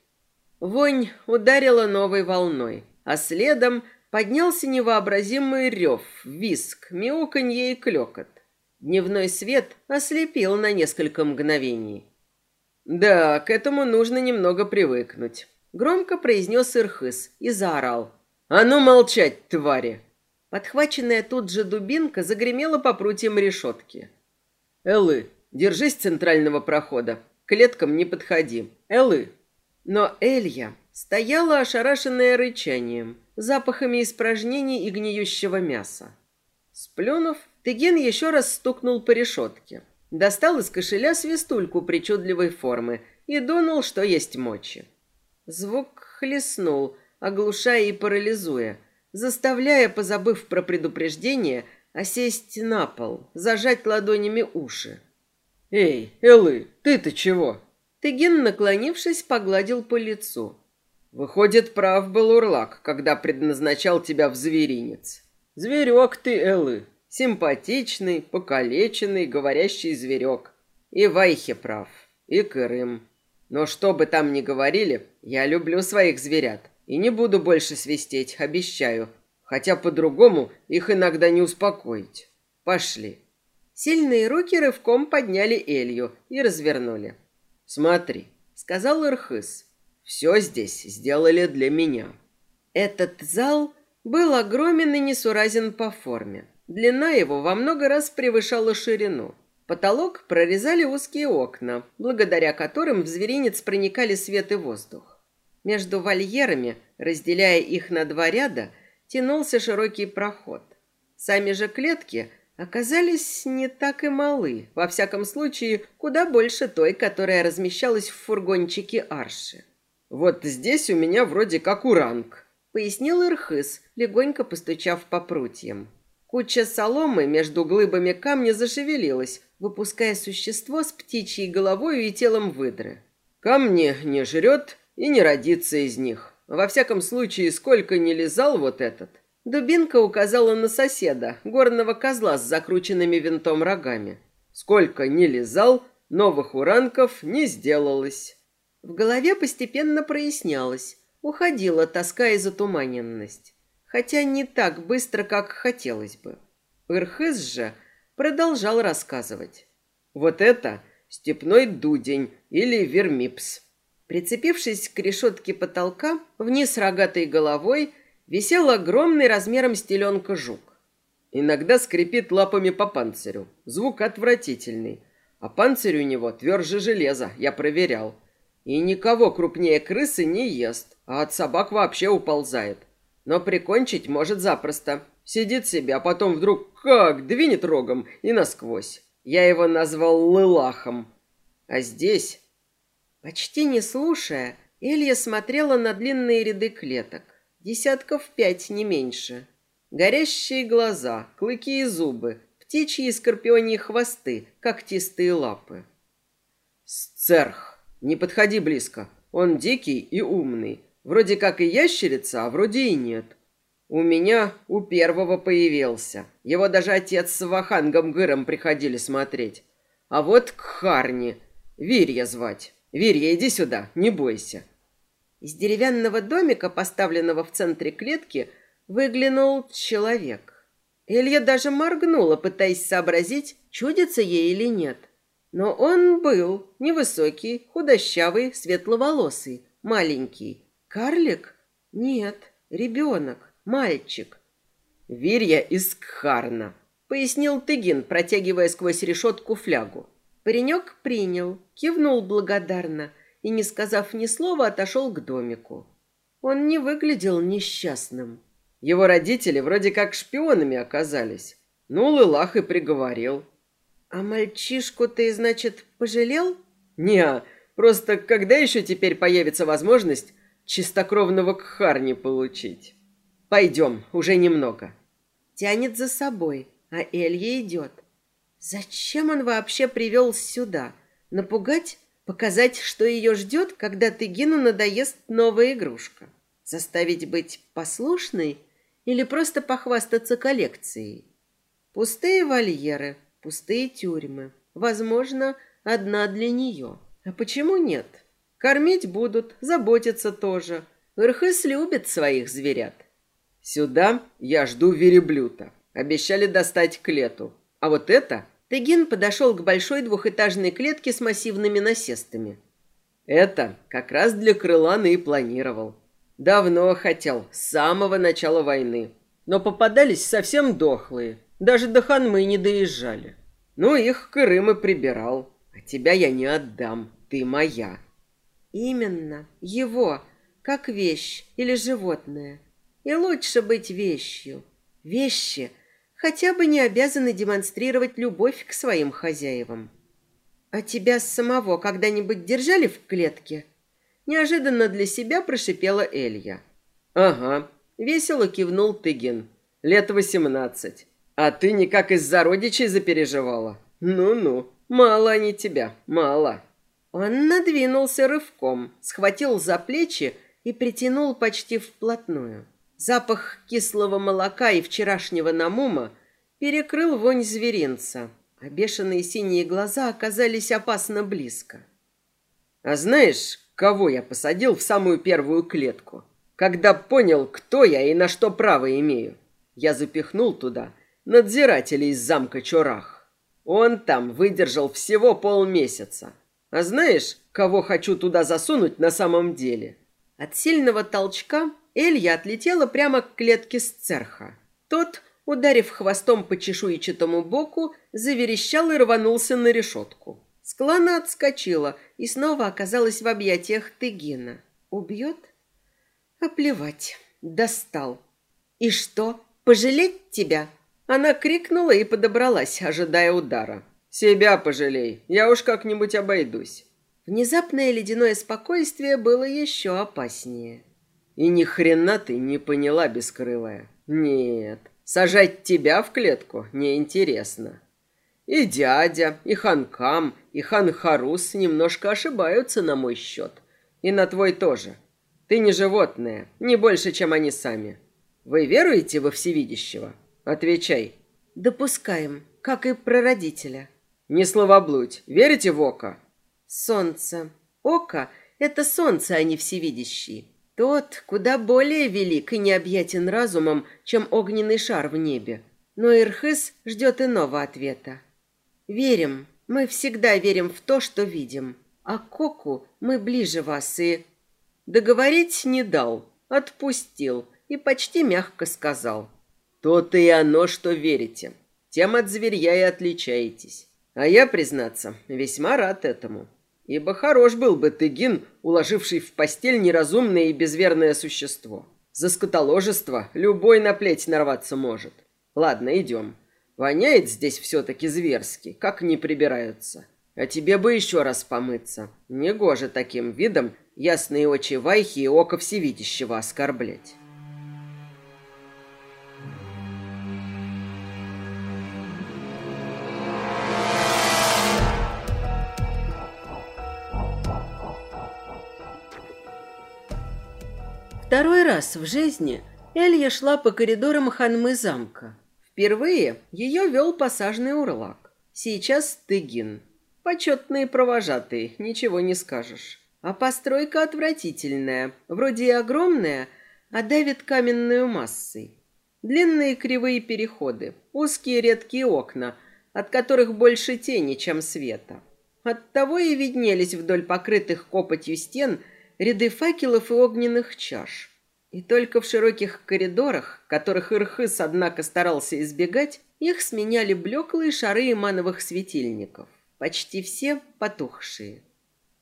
Вонь ударила новой волной, а следом поднялся невообразимый рев, виск, мяуканье и клекот. Дневной свет ослепил на несколько мгновений. «Да, к этому нужно немного привыкнуть», — громко произнес Ирхыс и заорал. «А ну молчать, твари!» Подхваченная тут же дубинка загремела по прутьям решетки. «Элы, держись центрального прохода. К клеткам не подходи. Элы!» Но Элья стояла ошарашенная рычанием, запахами испражнений и гниющего мяса. Сплюнув, Тыген еще раз стукнул по решетке. Достал из кошеля свистульку причудливой формы и дунул, что есть мочи. Звук хлестнул, оглушая и парализуя – заставляя, позабыв про предупреждение, осесть на пол, зажать ладонями уши. «Эй, Элы, ты-то чего?» Тыгин, наклонившись, погладил по лицу. «Выходит, прав был Урлак, когда предназначал тебя в зверинец. Зверек ты, Элы, симпатичный, покалеченный, говорящий зверек. И Вайхе прав, и Крым. Но что бы там ни говорили, я люблю своих зверят. И не буду больше свистеть, обещаю. Хотя по-другому их иногда не успокоить. Пошли. Сильные руки рывком подняли Элью и развернули. «Смотри», — сказал Ирхыс, — «все здесь сделали для меня». Этот зал был огромен и несуразен по форме. Длина его во много раз превышала ширину. Потолок прорезали узкие окна, благодаря которым в зверинец проникали свет и воздух. Между вольерами, разделяя их на два ряда, тянулся широкий проход. Сами же клетки оказались не так и малы. Во всяком случае, куда больше той, которая размещалась в фургончике Арши. «Вот здесь у меня вроде как уранг», — пояснил Ирхыс, легонько постучав по прутьям. Куча соломы между глыбами камня зашевелилась, выпуская существо с птичьей головой и телом выдры. «Камни не жрет и не родится из них. Во всяком случае, сколько не лизал вот этот». Дубинка указала на соседа, горного козла с закрученными винтом рогами. Сколько не лизал, новых уранков не сделалось. В голове постепенно прояснялось, уходила тоска и затуманенность хотя не так быстро, как хотелось бы. Ирхыз же продолжал рассказывать. Вот это степной дудень или вермипс. Прицепившись к решетке потолка, вниз рогатой головой висел огромный размером стеленка жук. Иногда скрипит лапами по панцирю. Звук отвратительный. А панцирь у него тверже железа, я проверял. И никого крупнее крысы не ест, а от собак вообще уползает но прикончить может запросто. Сидит себе, а потом вдруг как двинет рогом и насквозь. Я его назвал Лылахом. А здесь... Почти не слушая, Элья смотрела на длинные ряды клеток. Десятков пять, не меньше. Горящие глаза, клыки и зубы, птичьи и скорпионьи хвосты, когтистые лапы. Сцерх, не подходи близко. Он дикий и умный. Вроде как и ящерица, а вроде и нет. У меня у первого появился. Его даже отец с Вахангом Гыром приходили смотреть. А вот к Харне. Вирья звать. Вирья, иди сюда, не бойся. Из деревянного домика, поставленного в центре клетки, выглянул человек. Илья даже моргнула, пытаясь сообразить, чудится ей или нет. Но он был невысокий, худощавый, светловолосый, маленький, Карлик? Нет, ребенок, мальчик. Вирья из Кхарна, пояснил Тыгин, протягивая сквозь решетку флягу. Паренек принял, кивнул благодарно и, не сказав ни слова, отошел к домику. Он не выглядел несчастным. Его родители вроде как шпионами оказались. Ну, Лылах и приговорил. А мальчишку ты, значит, пожалел? Не, просто когда еще теперь появится возможность чистокровного кхарни получить. Пойдем, уже немного. Тянет за собой, а Элья идет. Зачем он вообще привел сюда? Напугать? Показать, что ее ждет, когда Тыгину надоест новая игрушка? Заставить быть послушной или просто похвастаться коллекцией? Пустые вольеры, пустые тюрьмы. Возможно, одна для нее. А почему нет? Кормить будут, заботиться тоже. Ирхыс любит своих зверят. Сюда я жду вереблюта. Обещали достать к лету. А вот это... Тегин подошел к большой двухэтажной клетке с массивными насестами. Это как раз для крылана и планировал. Давно хотел, с самого начала войны. Но попадались совсем дохлые. Даже до Ханмы не доезжали. Ну, их Крым и прибирал. А тебя я не отдам. Ты моя. Именно, его, как вещь или животное. И лучше быть вещью. Вещи хотя бы не обязаны демонстрировать любовь к своим хозяевам. А тебя самого когда-нибудь держали в клетке? Неожиданно для себя прошипела Элья. Ага, весело кивнул Тыгин. Лет восемнадцать. А ты никак из-за запереживала? Ну-ну, мало они тебя, мало. Он надвинулся рывком, схватил за плечи и притянул почти вплотную. Запах кислого молока и вчерашнего намума перекрыл вонь зверинца, а бешеные синие глаза оказались опасно близко. «А знаешь, кого я посадил в самую первую клетку? Когда понял, кто я и на что право имею. Я запихнул туда надзирателей из замка Чорах. Он там выдержал всего полмесяца, а знаешь, кого хочу туда засунуть на самом деле? От сильного толчка Элья отлетела прямо к клетке с церха. Тот, ударив хвостом по чешуйчатому боку, заверещал и рванулся на решетку. Склана отскочила и снова оказалась в объятиях Тыгина. Убьет? А плевать. Достал. И что, пожалеть тебя? Она крикнула и подобралась, ожидая удара. «Себя пожалей, я уж как-нибудь обойдусь». Внезапное ледяное спокойствие было еще опаснее. «И ни хрена ты не поняла, бескрылая. Нет, сажать тебя в клетку неинтересно. И дядя, и ханкам, и ханхарус немножко ошибаются на мой счет. И на твой тоже. Ты не животное, не больше, чем они сами. Вы веруете во всевидящего? Отвечай. Допускаем, как и прародителя. Не словоблудь. Верите в око? Солнце. Око — это солнце, а не всевидящий. Тот куда более велик и необъятен разумом, чем огненный шар в небе. Но Ирхыс ждет иного ответа. Верим, мы всегда верим в то, что видим. А Коку мы ближе вас и... Договорить не дал, отпустил и почти мягко сказал. То-то и оно, что верите. Тем от зверья и отличаетесь. А я, признаться, весьма рад этому. Ибо хорош был бы Тыгин, уложивший в постель неразумное и безверное существо. За скотоложество любой на плеть нарваться может. Ладно, идем. Воняет здесь все-таки зверски, как не прибираются. А тебе бы еще раз помыться. Негоже таким видом ясные очи Вайхи и око всевидящего оскорблять. Второй раз в жизни Элья шла по коридорам Ханмы замка. Впервые ее вел пассажный урлак. Сейчас Тыгин. Почетные провожатые, ничего не скажешь. А постройка отвратительная, вроде и огромная, а давит каменную массой. Длинные кривые переходы, узкие редкие окна, от которых больше тени, чем света. Оттого и виднелись вдоль покрытых копотью стен ряды факелов и огненных чаш. И только в широких коридорах, которых Ирхыс, однако, старался избегать, их сменяли блеклые шары имановых светильников, почти все потухшие.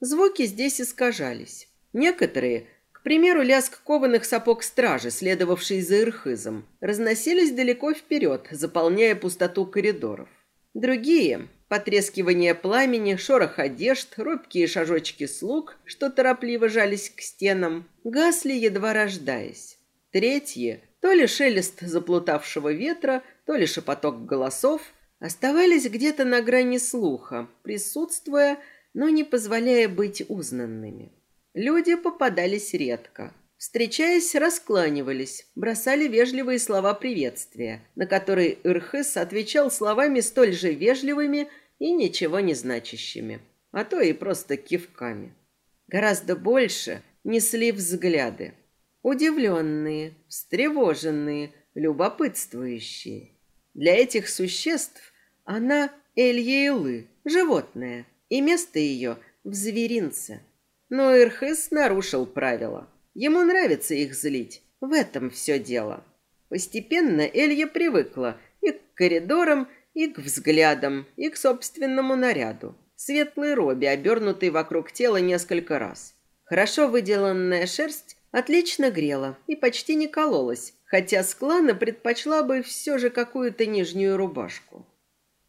Звуки здесь искажались. Некоторые, к примеру, лязг кованых сапог стражи, следовавший за Ирхызом, разносились далеко вперед, заполняя пустоту коридоров. Другие, Потрескивание пламени, шорох одежд, робкие шажочки слуг, что торопливо жались к стенам, гасли, едва рождаясь. Третьи, то ли шелест заплутавшего ветра, то ли шепоток голосов, оставались где-то на грани слуха, присутствуя, но не позволяя быть узнанными. Люди попадались редко. Встречаясь, раскланивались, бросали вежливые слова приветствия, на которые Ирхыс отвечал словами столь же вежливыми и ничего не значащими, а то и просто кивками. Гораздо больше несли взгляды. Удивленные, встревоженные, любопытствующие. Для этих существ она Эльейлы, животное, и место ее в зверинце. Но Ирхыс нарушил правила – Ему нравится их злить. В этом все дело. Постепенно Элья привыкла и к коридорам, и к взглядам, и к собственному наряду. Светлой робе, обернутой вокруг тела несколько раз. Хорошо выделанная шерсть отлично грела и почти не кололась, хотя Склана предпочла бы все же какую-то нижнюю рубашку.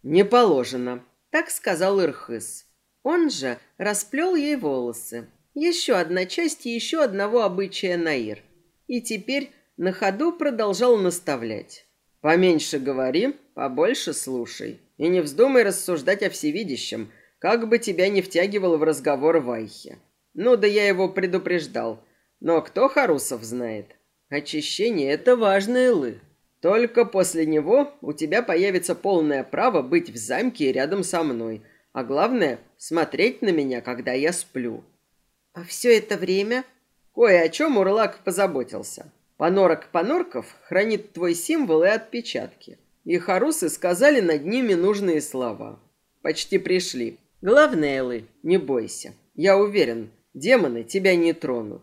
«Не положено», — так сказал Ирхыс. Он же расплел ей волосы, еще одна часть и еще одного обычая Наир. И теперь на ходу продолжал наставлять. «Поменьше говори, побольше слушай. И не вздумай рассуждать о всевидящем, как бы тебя не втягивал в разговор Вайхе. Ну да я его предупреждал. Но кто Харусов знает? Очищение — это важные лы. Только после него у тебя появится полное право быть в замке рядом со мной, а главное — смотреть на меня, когда я сплю. А все это время... Кое о чем Урлак позаботился. Понорок Понорков хранит твой символ и отпечатки. И харусы сказали над ними нужные слова. Почти пришли. Главное, Элы, не бойся. Я уверен, демоны тебя не тронут.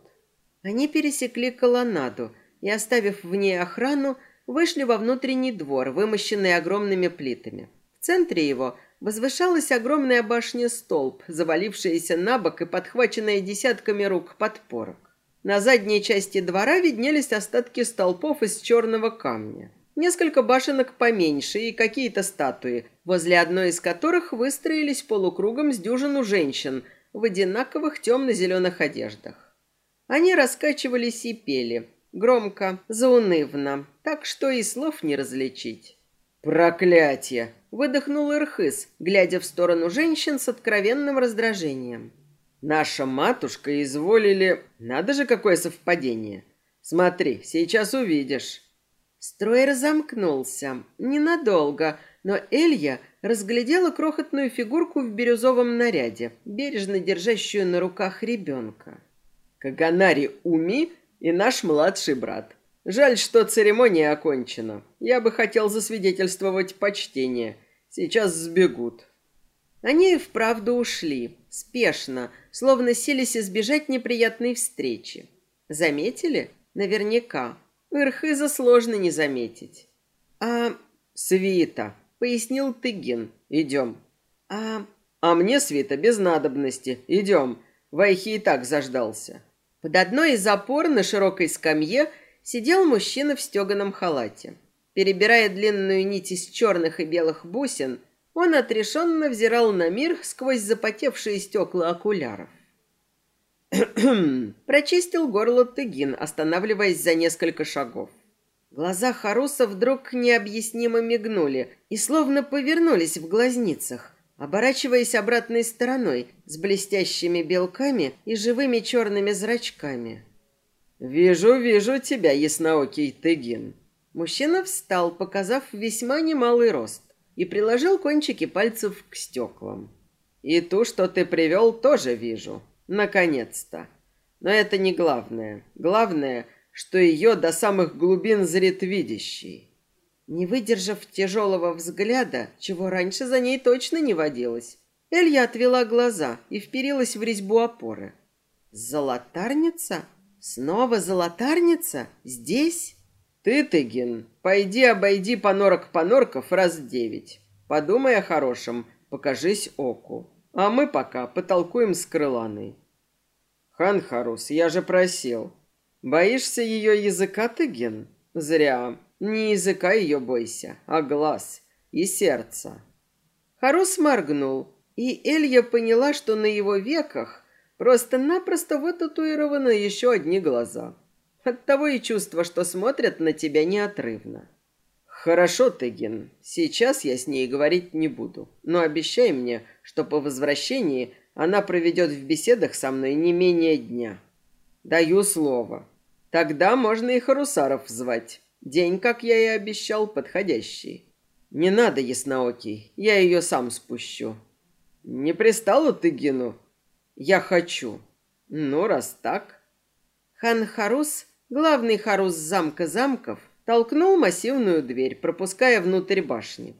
Они пересекли колоннаду и, оставив в ней охрану, вышли во внутренний двор, вымощенный огромными плитами. В центре его возвышалась огромная башня-столб, завалившаяся на бок и подхваченная десятками рук подпорок. На задней части двора виднелись остатки столпов из черного камня. несколько башенок поменьше и какие-то статуи, возле одной из которых выстроились полукругом с дюжину женщин в одинаковых темно-зеленых одеждах. Они раскачивались и пели, громко, заунывно, так что и слов не различить. «Проклятие!» — выдохнул Ирхыс, глядя в сторону женщин с откровенным раздражением. «Наша матушка изволили... Надо же, какое совпадение! Смотри, сейчас увидишь!» Строй разомкнулся. Ненадолго, но Элья разглядела крохотную фигурку в бирюзовом наряде, бережно держащую на руках ребенка. Каганари Уми и наш младший брат. Жаль, что церемония окончена. Я бы хотел засвидетельствовать почтение. Сейчас сбегут. Они и вправду ушли, спешно, словно сились избежать неприятной встречи. Заметили? Наверняка. Ирхыза сложно не заметить. А свита, пояснил Тыгин. Идем. А... А мне свита без надобности. Идем. Вайхи и так заждался. Под одной из опор на широкой скамье сидел мужчина в стеганом халате. Перебирая длинную нить из черных и белых бусин, он отрешенно взирал на мир сквозь запотевшие стекла окуляров. Прочистил горло Тыгин, останавливаясь за несколько шагов. Глаза Харуса вдруг необъяснимо мигнули и словно повернулись в глазницах оборачиваясь обратной стороной с блестящими белками и живыми черными зрачками. «Вижу, вижу тебя, ясноокий Тыгин». Мужчина встал, показав весьма немалый рост, и приложил кончики пальцев к стеклам. «И ту, что ты привел, тоже вижу. Наконец-то. Но это не главное. Главное, что ее до самых глубин зрит видящий. Не выдержав тяжелого взгляда, чего раньше за ней точно не водилось, Элья отвела глаза и вперилась в резьбу опоры. «Золотарница? Снова золотарница? Здесь?» «Ты, Тыгин, пойди обойди понорок-понорков раз девять. Подумай о хорошем, покажись оку. А мы пока потолкуем с крыланой». «Хан Харус, я же просил. Боишься ее языка, Тыгин? Зря. Не языка ее бойся, а глаз и сердца. Харус моргнул, и Элья поняла, что на его веках просто-напросто вытатуированы еще одни глаза. Оттого и чувство, что смотрят на тебя неотрывно. Хорошо, Тегин, сейчас я с ней говорить не буду, но обещай мне, что по возвращении она проведет в беседах со мной не менее дня. Даю слово. Тогда можно и Харусаров звать. День, как я и обещал, подходящий. Не надо, ясноокий, я ее сам спущу. Не пристала ты, Гину? Я хочу. Ну, раз так. Хан Харус, главный Харус замка замков, толкнул массивную дверь, пропуская внутрь башни.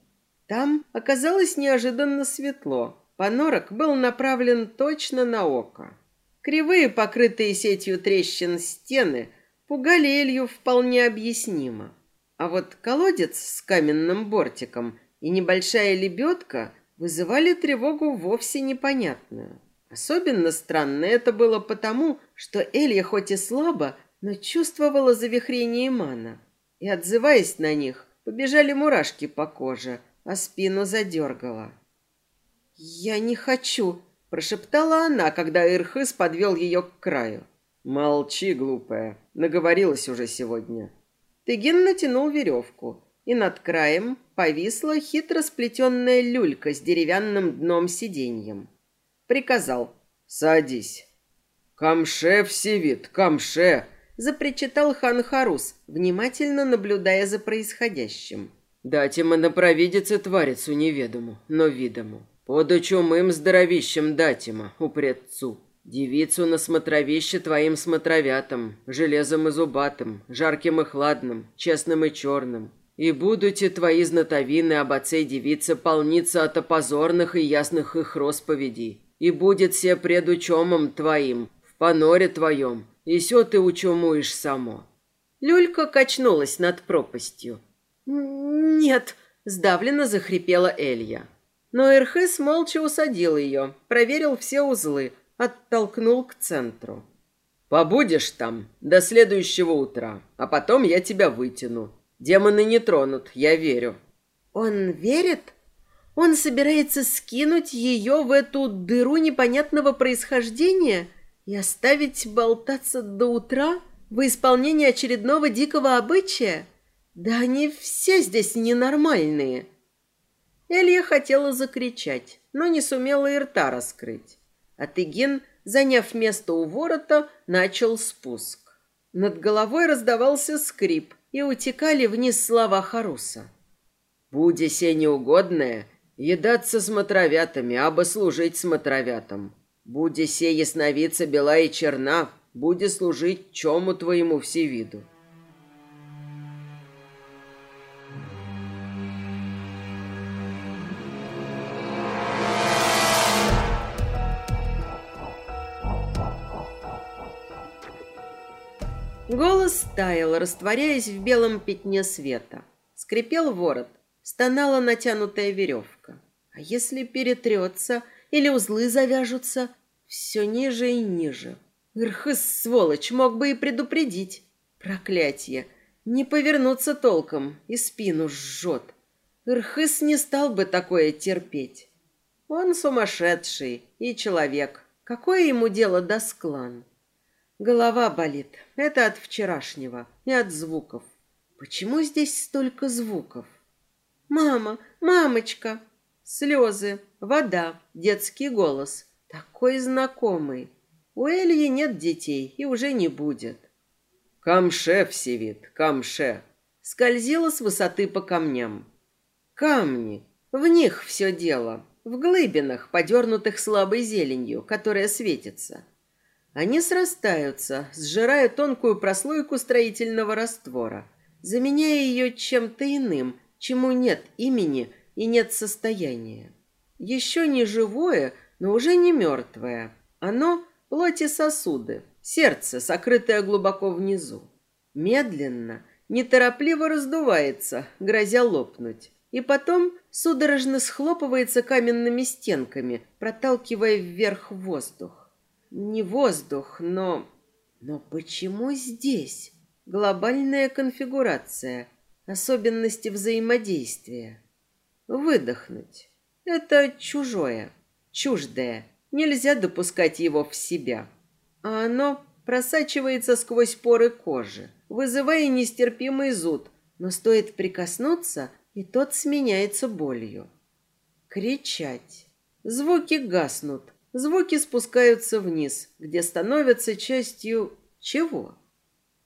Там оказалось неожиданно светло. Панорок был направлен точно на око. Кривые, покрытые сетью трещин стены, пугали Элью вполне объяснимо. А вот колодец с каменным бортиком и небольшая лебедка вызывали тревогу вовсе непонятную. Особенно странно это было потому, что Элья хоть и слабо, но чувствовала завихрение мана. И, отзываясь на них, побежали мурашки по коже, а спину задергала. «Я не хочу», – прошептала она, когда Ирхыс подвел ее к краю. Молчи, глупая. Наговорилась уже сегодня. Тыгин натянул веревку, и над краем повисла хитро сплетенная люлька с деревянным дном сиденьем. Приказал. «Садись». «Камше всевид, камше!» запричитал хан Харус, внимательно наблюдая за происходящим. «Дать им на провидице тварицу неведому, но видому. Поду чумым здоровищем дать ему, упредцу. Девицу на смотровище твоим смотровятам, железом и зубатым, жарким и хладным, честным и черным. И будете твои знатовины об отце девицы полниться от опозорных и ясных их росповедей. И будет все пред учемом твоим, в поноре твоем, и все ты учумуешь само». Люлька качнулась над пропастью. «Нет», — сдавленно захрипела Элья. Но Эрхес молча усадил ее, проверил все узлы, оттолкнул к центру. «Побудешь там до следующего утра, а потом я тебя вытяну. Демоны не тронут, я верю. Он верит? Он собирается скинуть ее в эту дыру непонятного происхождения и оставить болтаться до утра в исполнении очередного дикого обычая? Да они все здесь ненормальные. Элья хотела закричать, но не сумела и рта раскрыть. А Тыгин, заняв место у ворота, начал спуск. Над головой раздавался скрип, и утекали вниз слова Харуса. «Буде се неугодное, едаться смотровятами, або служить смотровятам. Буде се ясновица бела и черна, буде служить чему твоему всевиду». Голос таял, растворяясь в белом пятне света. Скрипел ворот, стонала натянутая веревка. А если перетрется или узлы завяжутся, все ниже и ниже. Ирхыс, сволочь, мог бы и предупредить. Проклятье! Не повернуться толком, и спину жжет. Ирхыс не стал бы такое терпеть. Он сумасшедший и человек. Какое ему дело до склан? Голова болит. Это от вчерашнего и от звуков. Почему здесь столько звуков? Мама, мамочка. Слезы, вода, детский голос. Такой знакомый. У Эльи нет детей и уже не будет. Камше всевид, камше. Скользила с высоты по камням. Камни. В них все дело. В глыбинах, подернутых слабой зеленью, которая светится. Они срастаются, сжирая тонкую прослойку строительного раствора, заменяя ее чем-то иным, чему нет имени и нет состояния. Еще не живое, но уже не мертвое. Оно – плоть и сосуды, сердце, сокрытое глубоко внизу. Медленно, неторопливо раздувается, грозя лопнуть. И потом судорожно схлопывается каменными стенками, проталкивая вверх воздух. Не воздух, но... Но почему здесь? Глобальная конфигурация, особенности взаимодействия. Выдохнуть. Это чужое, чуждое. Нельзя допускать его в себя. А оно просачивается сквозь поры кожи, вызывая нестерпимый зуд, но стоит прикоснуться, и тот сменяется болью. Кричать. Звуки гаснут, Звуки спускаются вниз, где становятся частью чего?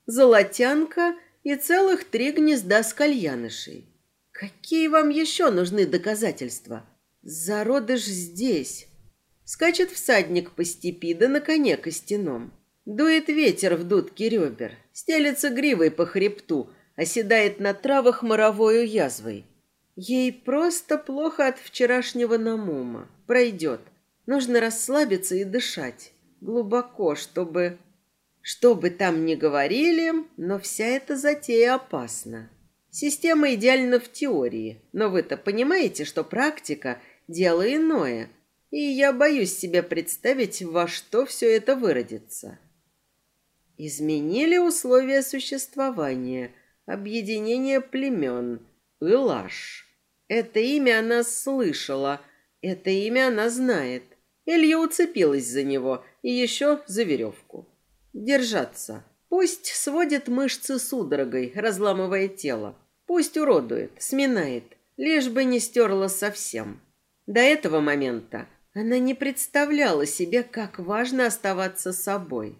Золотянка и целых три гнезда скальянышей. Какие вам еще нужны доказательства? Зародыш здесь. Скачет всадник по степи, да на коне костяном. Дует ветер в дудке ребер, стелется гривой по хребту, оседает на травах моровою язвой. Ей просто плохо от вчерашнего намума. Пройдет. Нужно расслабиться и дышать глубоко, чтобы... Что бы там ни говорили, но вся эта затея опасна. Система идеальна в теории, но вы-то понимаете, что практика – дело иное, и я боюсь себе представить, во что все это выродится. Изменили условия существования, объединение племен, Илаш. Это имя она слышала, это имя она знает. Илья уцепилась за него и еще за веревку. Держаться. Пусть сводит мышцы судорогой, разламывая тело. Пусть уродует, сминает, лишь бы не стерла совсем. До этого момента она не представляла себе, как важно оставаться собой.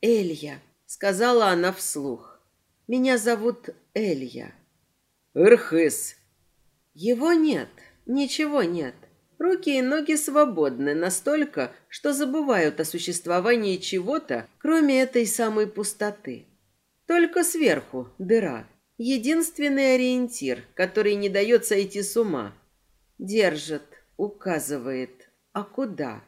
«Элья», — сказала она вслух, — «меня зовут Элья». «Ирхыс». «Его нет, ничего нет. Руки и ноги свободны настолько, что забывают о существовании чего-то, кроме этой самой пустоты. Только сверху дыра. Единственный ориентир, который не дает сойти с ума. Держит, указывает. А куда?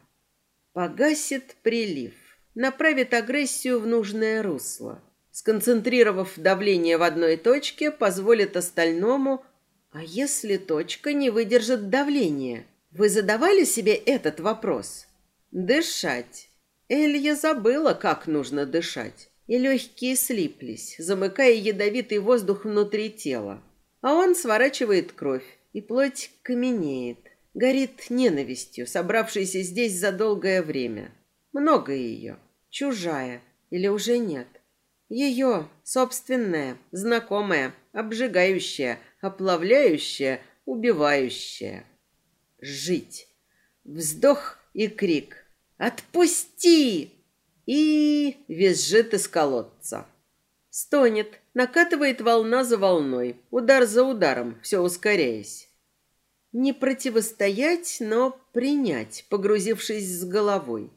Погасит прилив. Направит агрессию в нужное русло. Сконцентрировав давление в одной точке, позволит остальному... А если точка не выдержит давления? Вы задавали себе этот вопрос? Дышать. Элья забыла, как нужно дышать. и легкие слиплись, замыкая ядовитый воздух внутри тела. А он сворачивает кровь, и плоть каменеет, горит ненавистью, собравшейся здесь за долгое время. Много ее, чужая или уже нет. Ее, собственная, знакомая, обжигающая, оплавляющая, убивающая. Жить. Вздох и крик. «Отпусти!» И визжит из колодца. Стонет, накатывает волна за волной, удар за ударом, все ускоряясь. Не противостоять, но принять, погрузившись с головой.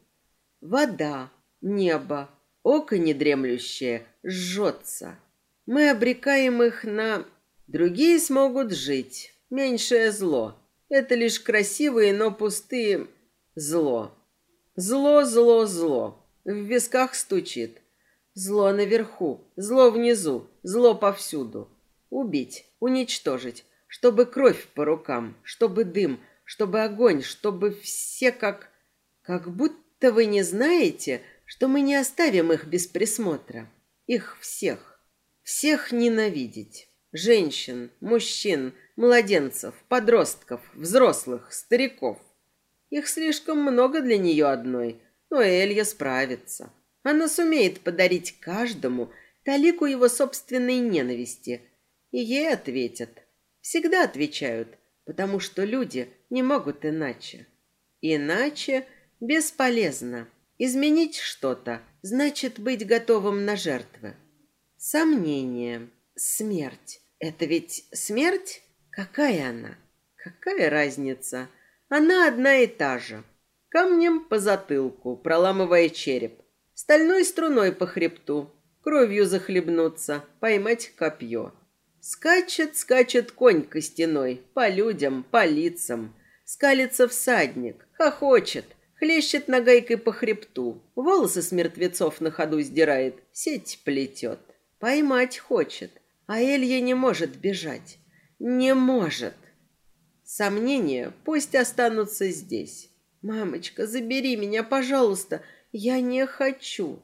Вода, небо, око недремлющее жжется. Мы обрекаем их на... Другие смогут жить. Меньшее зло. Это лишь красивые, но пустые... Зло. Зло, зло, зло. В висках стучит. Зло наверху, зло внизу, зло повсюду. Убить, уничтожить, чтобы кровь по рукам, чтобы дым, чтобы огонь, чтобы все как... Как будто вы не знаете, что мы не оставим их без присмотра. Их всех. Всех ненавидеть. Женщин, мужчин, младенцев, подростков, взрослых, стариков. Их слишком много для нее одной, но Элья справится. Она сумеет подарить каждому талику его собственной ненависти. И ей ответят. Всегда отвечают, потому что люди не могут иначе. Иначе бесполезно. Изменить что-то значит быть готовым на жертвы. Сомнение, смерть. Это ведь смерть? Какая она? Какая разница? Она одна и та же. Камнем по затылку, проламывая череп. Стальной струной по хребту. Кровью захлебнуться, поймать копье. Скачет, скачет конь костяной, по людям, по лицам. Скалится всадник, хохочет, Хлещет нагайкой по хребту, волосы с мертвецов на ходу сдирает, сеть плетет. Поймать хочет, а Элья не может бежать. Не может. Сомнения пусть останутся здесь. «Мамочка, забери меня, пожалуйста, я не хочу».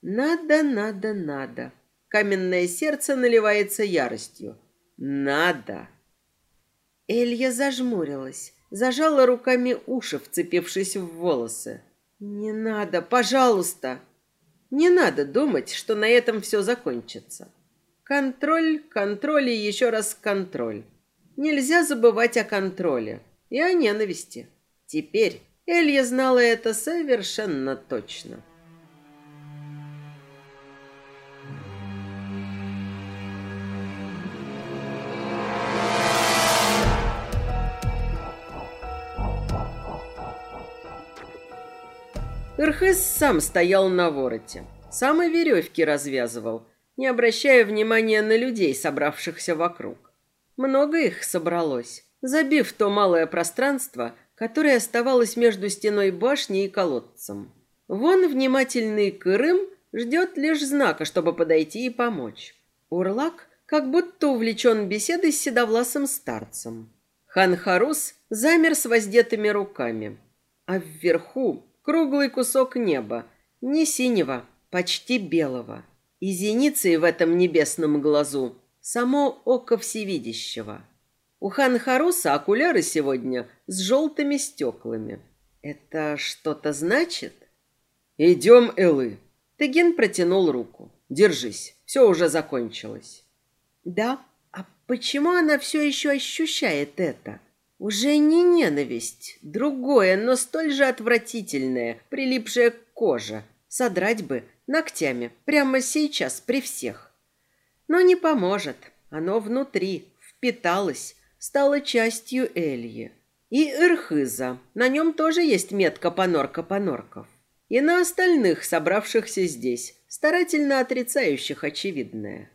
«Надо, надо, надо». Каменное сердце наливается яростью. «Надо». Элья зажмурилась зажала руками уши, вцепившись в волосы. «Не надо, пожалуйста!» Не надо думать, что на этом все закончится. Контроль, контроль и еще раз контроль. Нельзя забывать о контроле и о ненависти. Теперь Элья знала это совершенно точно. Ирхыс сам стоял на вороте. Сам и веревки развязывал, не обращая внимания на людей, собравшихся вокруг. Много их собралось, забив то малое пространство, которое оставалось между стеной башни и колодцем. Вон внимательный Кырым ждет лишь знака, чтобы подойти и помочь. Урлак как будто увлечен беседой с седовласым старцем. Хан Харус замер с воздетыми руками, а вверху Круглый кусок неба, не синего, почти белого. И зеницей в этом небесном глазу само око всевидящего. У хан Харуса окуляры сегодня с желтыми стеклами. Это что-то значит? Идем, Элы. Тыген протянул руку. Держись, все уже закончилось. Да, а почему она все еще ощущает это? Уже не ненависть, другое, но столь же отвратительное, прилипшее к коже. Содрать бы ногтями прямо сейчас при всех. Но не поможет. Оно внутри, впиталось, стало частью Эльи. И Ирхыза. На нем тоже есть метка понорка-понорков. И на остальных, собравшихся здесь, старательно отрицающих очевидное.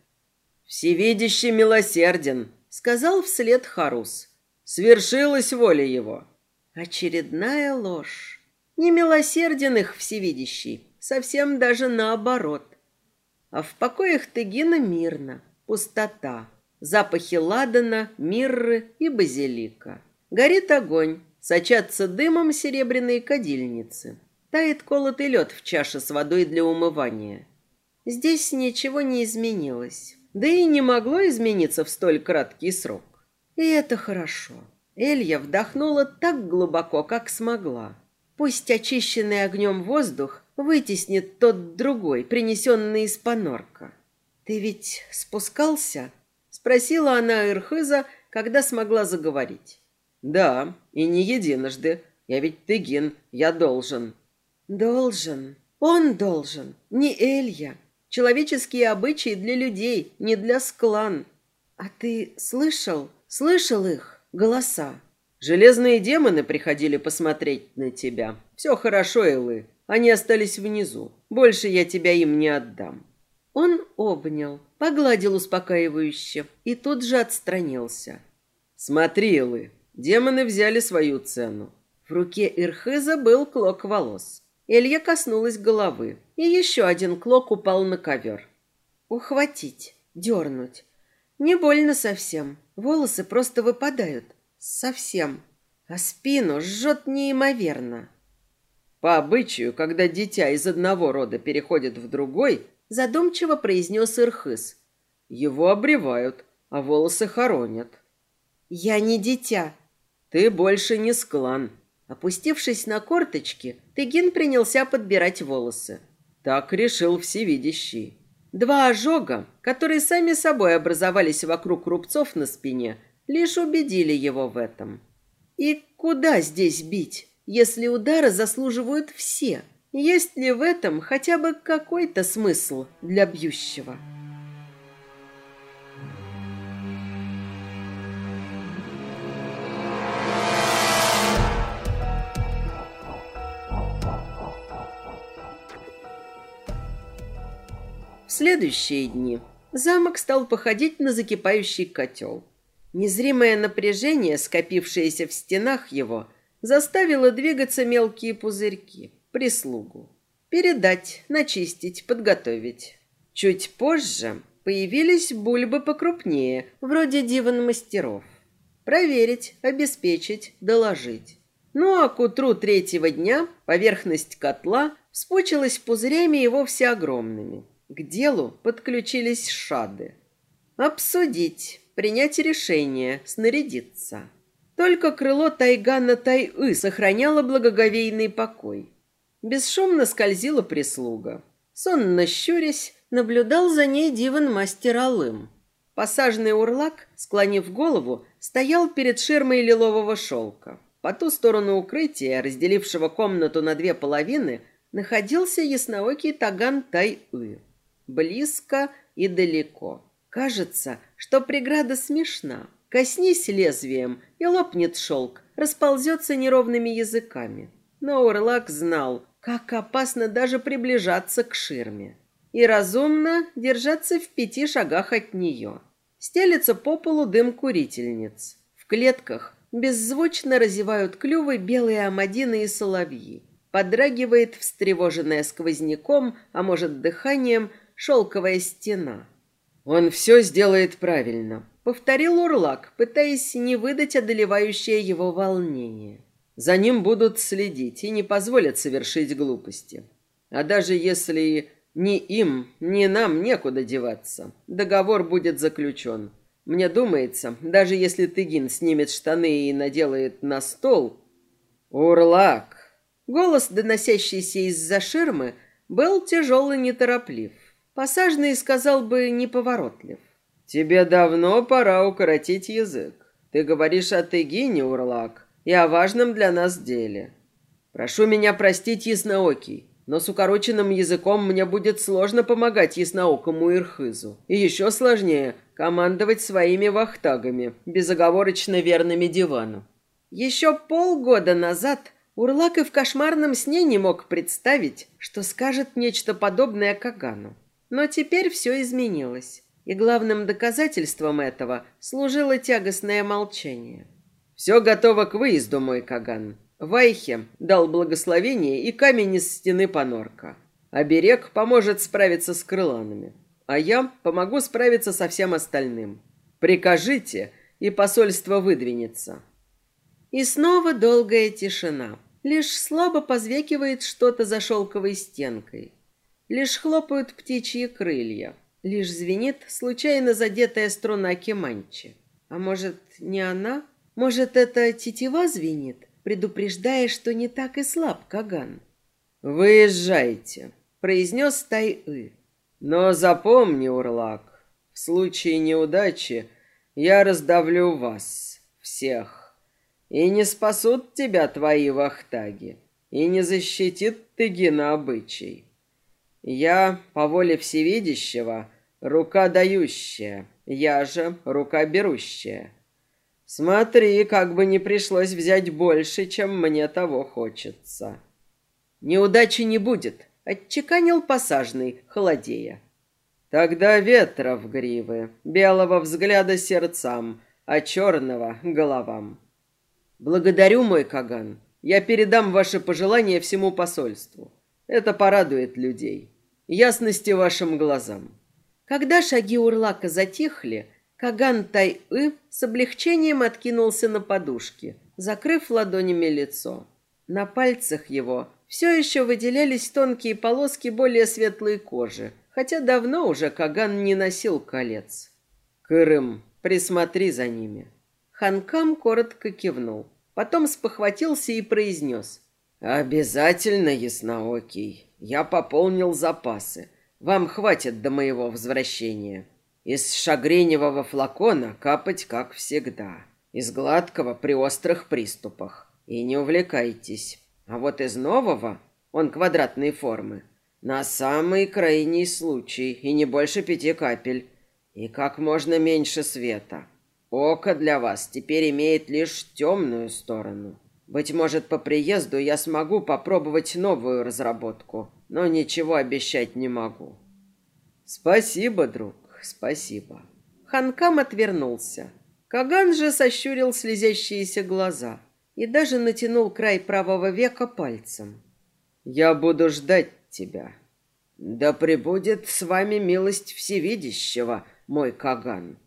«Всевидящий милосерден», — сказал вслед Харус. Свершилась воля его. Очередная ложь. Не милосерден их всевидящий, совсем даже наоборот. А в покоях Тыгина мирно, пустота, запахи ладана, мирры и базилика. Горит огонь, сочатся дымом серебряные кадильницы. Тает колотый лед в чаше с водой для умывания. здесь ничего не изменилось. Да и не могло измениться в столь краткий срок. И это хорошо. Элья вдохнула так глубоко, как смогла. Пусть очищенный огнем воздух вытеснит тот другой, принесенный из понорка. «Ты ведь спускался?» — спросила она Ирхыза, когда смогла заговорить. «Да, и не единожды. Я ведь Тыгин, я должен». «Должен. Он должен. Не Элья. Человеческие обычаи для людей, не для склан. А ты слышал? Слышал их? Голоса?» «Железные демоны приходили посмотреть на тебя. Все хорошо, Элы. Они остались внизу. Больше я тебя им не отдам». Он обнял, погладил успокаивающе и тут же отстранился. «Смотри, Элы, демоны взяли свою цену. В руке Ирхыза был клок волос. Илья коснулась головы, и еще один клок упал на ковер. Ухватить, дернуть. Не больно совсем. Волосы просто выпадают. Совсем. А спину жжет неимоверно. По обычаю, когда дитя из одного рода переходит в другой, задумчиво произнес Ирхыз. Его обревают, а волосы хоронят. Я не дитя. Ты больше не склан. Опустившись на корточки, Тыгин принялся подбирать волосы. Так решил всевидящий. Два ожога, которые сами собой образовались вокруг рубцов на спине, лишь убедили его в этом. И куда здесь бить, если удары заслуживают все? Есть ли в этом хотя бы какой-то смысл для бьющего? следующие дни замок стал походить на закипающий котел. Незримое напряжение, скопившееся в стенах его, заставило двигаться мелкие пузырьки, прислугу. Передать, начистить, подготовить. Чуть позже появились бульбы покрупнее, вроде диван-мастеров. Проверить, обеспечить, доложить. Ну а к утру третьего дня поверхность котла вспучилась пузырями и вовсе огромными. К делу подключились шады. Обсудить, принять решение, снарядиться. Только крыло Тайгана Тай-ы сохраняло благоговейный покой. Бесшумно скользила прислуга. Сонно щурясь, наблюдал за ней диван-мастер Алым. Посаженный урлак, склонив голову, стоял перед ширмой лилового шелка. По ту сторону укрытия, разделившего комнату на две половины, находился ясноокий таган Тай-ы близко и далеко. Кажется, что преграда смешна. Коснись лезвием, и лопнет шелк, расползется неровными языками. Но Урлак знал, как опасно даже приближаться к ширме. И разумно держаться в пяти шагах от нее. Стелится по полу дым курительниц. В клетках беззвучно разевают клювы белые амадины и соловьи. Подрагивает встревоженная сквозняком, а может дыханием, шелковая стена. Он все сделает правильно, повторил Урлак, пытаясь не выдать одолевающее его волнение. За ним будут следить и не позволят совершить глупости. А даже если ни им, ни нам некуда деваться, договор будет заключен. Мне думается, даже если Тыгин снимет штаны и наделает на стол... Урлак! Голос, доносящийся из-за ширмы, был тяжел и нетороплив. Посаженный сказал бы неповоротлив. «Тебе давно пора укоротить язык. Ты говоришь о Тыгине, Урлак, и о важном для нас деле. Прошу меня простить, Ясноокий, но с укороченным языком мне будет сложно помогать Ясноокому Ирхызу. И еще сложнее командовать своими вахтагами, безоговорочно верными дивану. Еще полгода назад Урлак и в кошмарном сне не мог представить, что скажет нечто подобное Кагану. Но теперь все изменилось, и главным доказательством этого служило тягостное молчание. «Все готово к выезду, мой Каган. Вайхе дал благословение и камень из стены Понорка. Оберег поможет справиться с крыланами, а я помогу справиться со всем остальным. Прикажите, и посольство выдвинется». И снова долгая тишина. Лишь слабо позвякивает что-то за шелковой стенкой. Лишь хлопают птичьи крылья. Лишь звенит случайно задетая струна кеманчи. А может, не она? Может, это тетива звенит, предупреждая, что не так и слаб Каган? «Выезжайте», — произнес Тай-ы. «Но запомни, Урлак, в случае неудачи я раздавлю вас, всех, и не спасут тебя твои вахтаги, и не защитит Тыгина обычай. Я, по воле всевидящего, рука дающая, я же рука берущая. Смотри, как бы не пришлось взять больше, чем мне того хочется. Неудачи не будет, отчеканил посажный, холодея. Тогда ветра в гривы, белого взгляда сердцам, а черного — головам. Благодарю, мой Каган. Я передам ваши пожелания всему посольству. Это порадует людей. Ясности вашим глазам. Когда шаги Урлака затихли, Каган Тай-ы с облегчением откинулся на подушки, закрыв ладонями лицо. На пальцах его все еще выделялись тонкие полоски более светлой кожи, хотя давно уже Каган не носил колец. «Кырым, присмотри за ними». Ханкам коротко кивнул, потом спохватился и произнес. «Обязательно, ясноокий. Я пополнил запасы. Вам хватит до моего возвращения. Из шагреневого флакона капать, как всегда. Из гладкого при острых приступах. И не увлекайтесь. А вот из нового, он квадратной формы, на самый крайний случай и не больше пяти капель. И как можно меньше света. Око для вас теперь имеет лишь темную сторону. Быть может, по приезду я смогу попробовать новую разработку, но ничего обещать не могу. Спасибо, друг, спасибо. Ханкам отвернулся. Каган же сощурил слезящиеся глаза и даже натянул край правого века пальцем. Я буду ждать тебя. Да пребудет с вами милость всевидящего, мой Каган.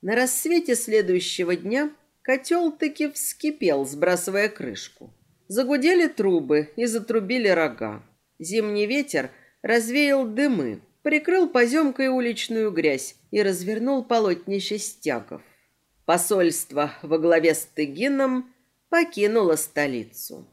На рассвете следующего дня Котел таки вскипел, сбрасывая крышку. Загудели трубы и затрубили рога. Зимний ветер развеял дымы, прикрыл поземкой уличную грязь и развернул полотнище стягов. Посольство во главе с Тыгином покинуло столицу.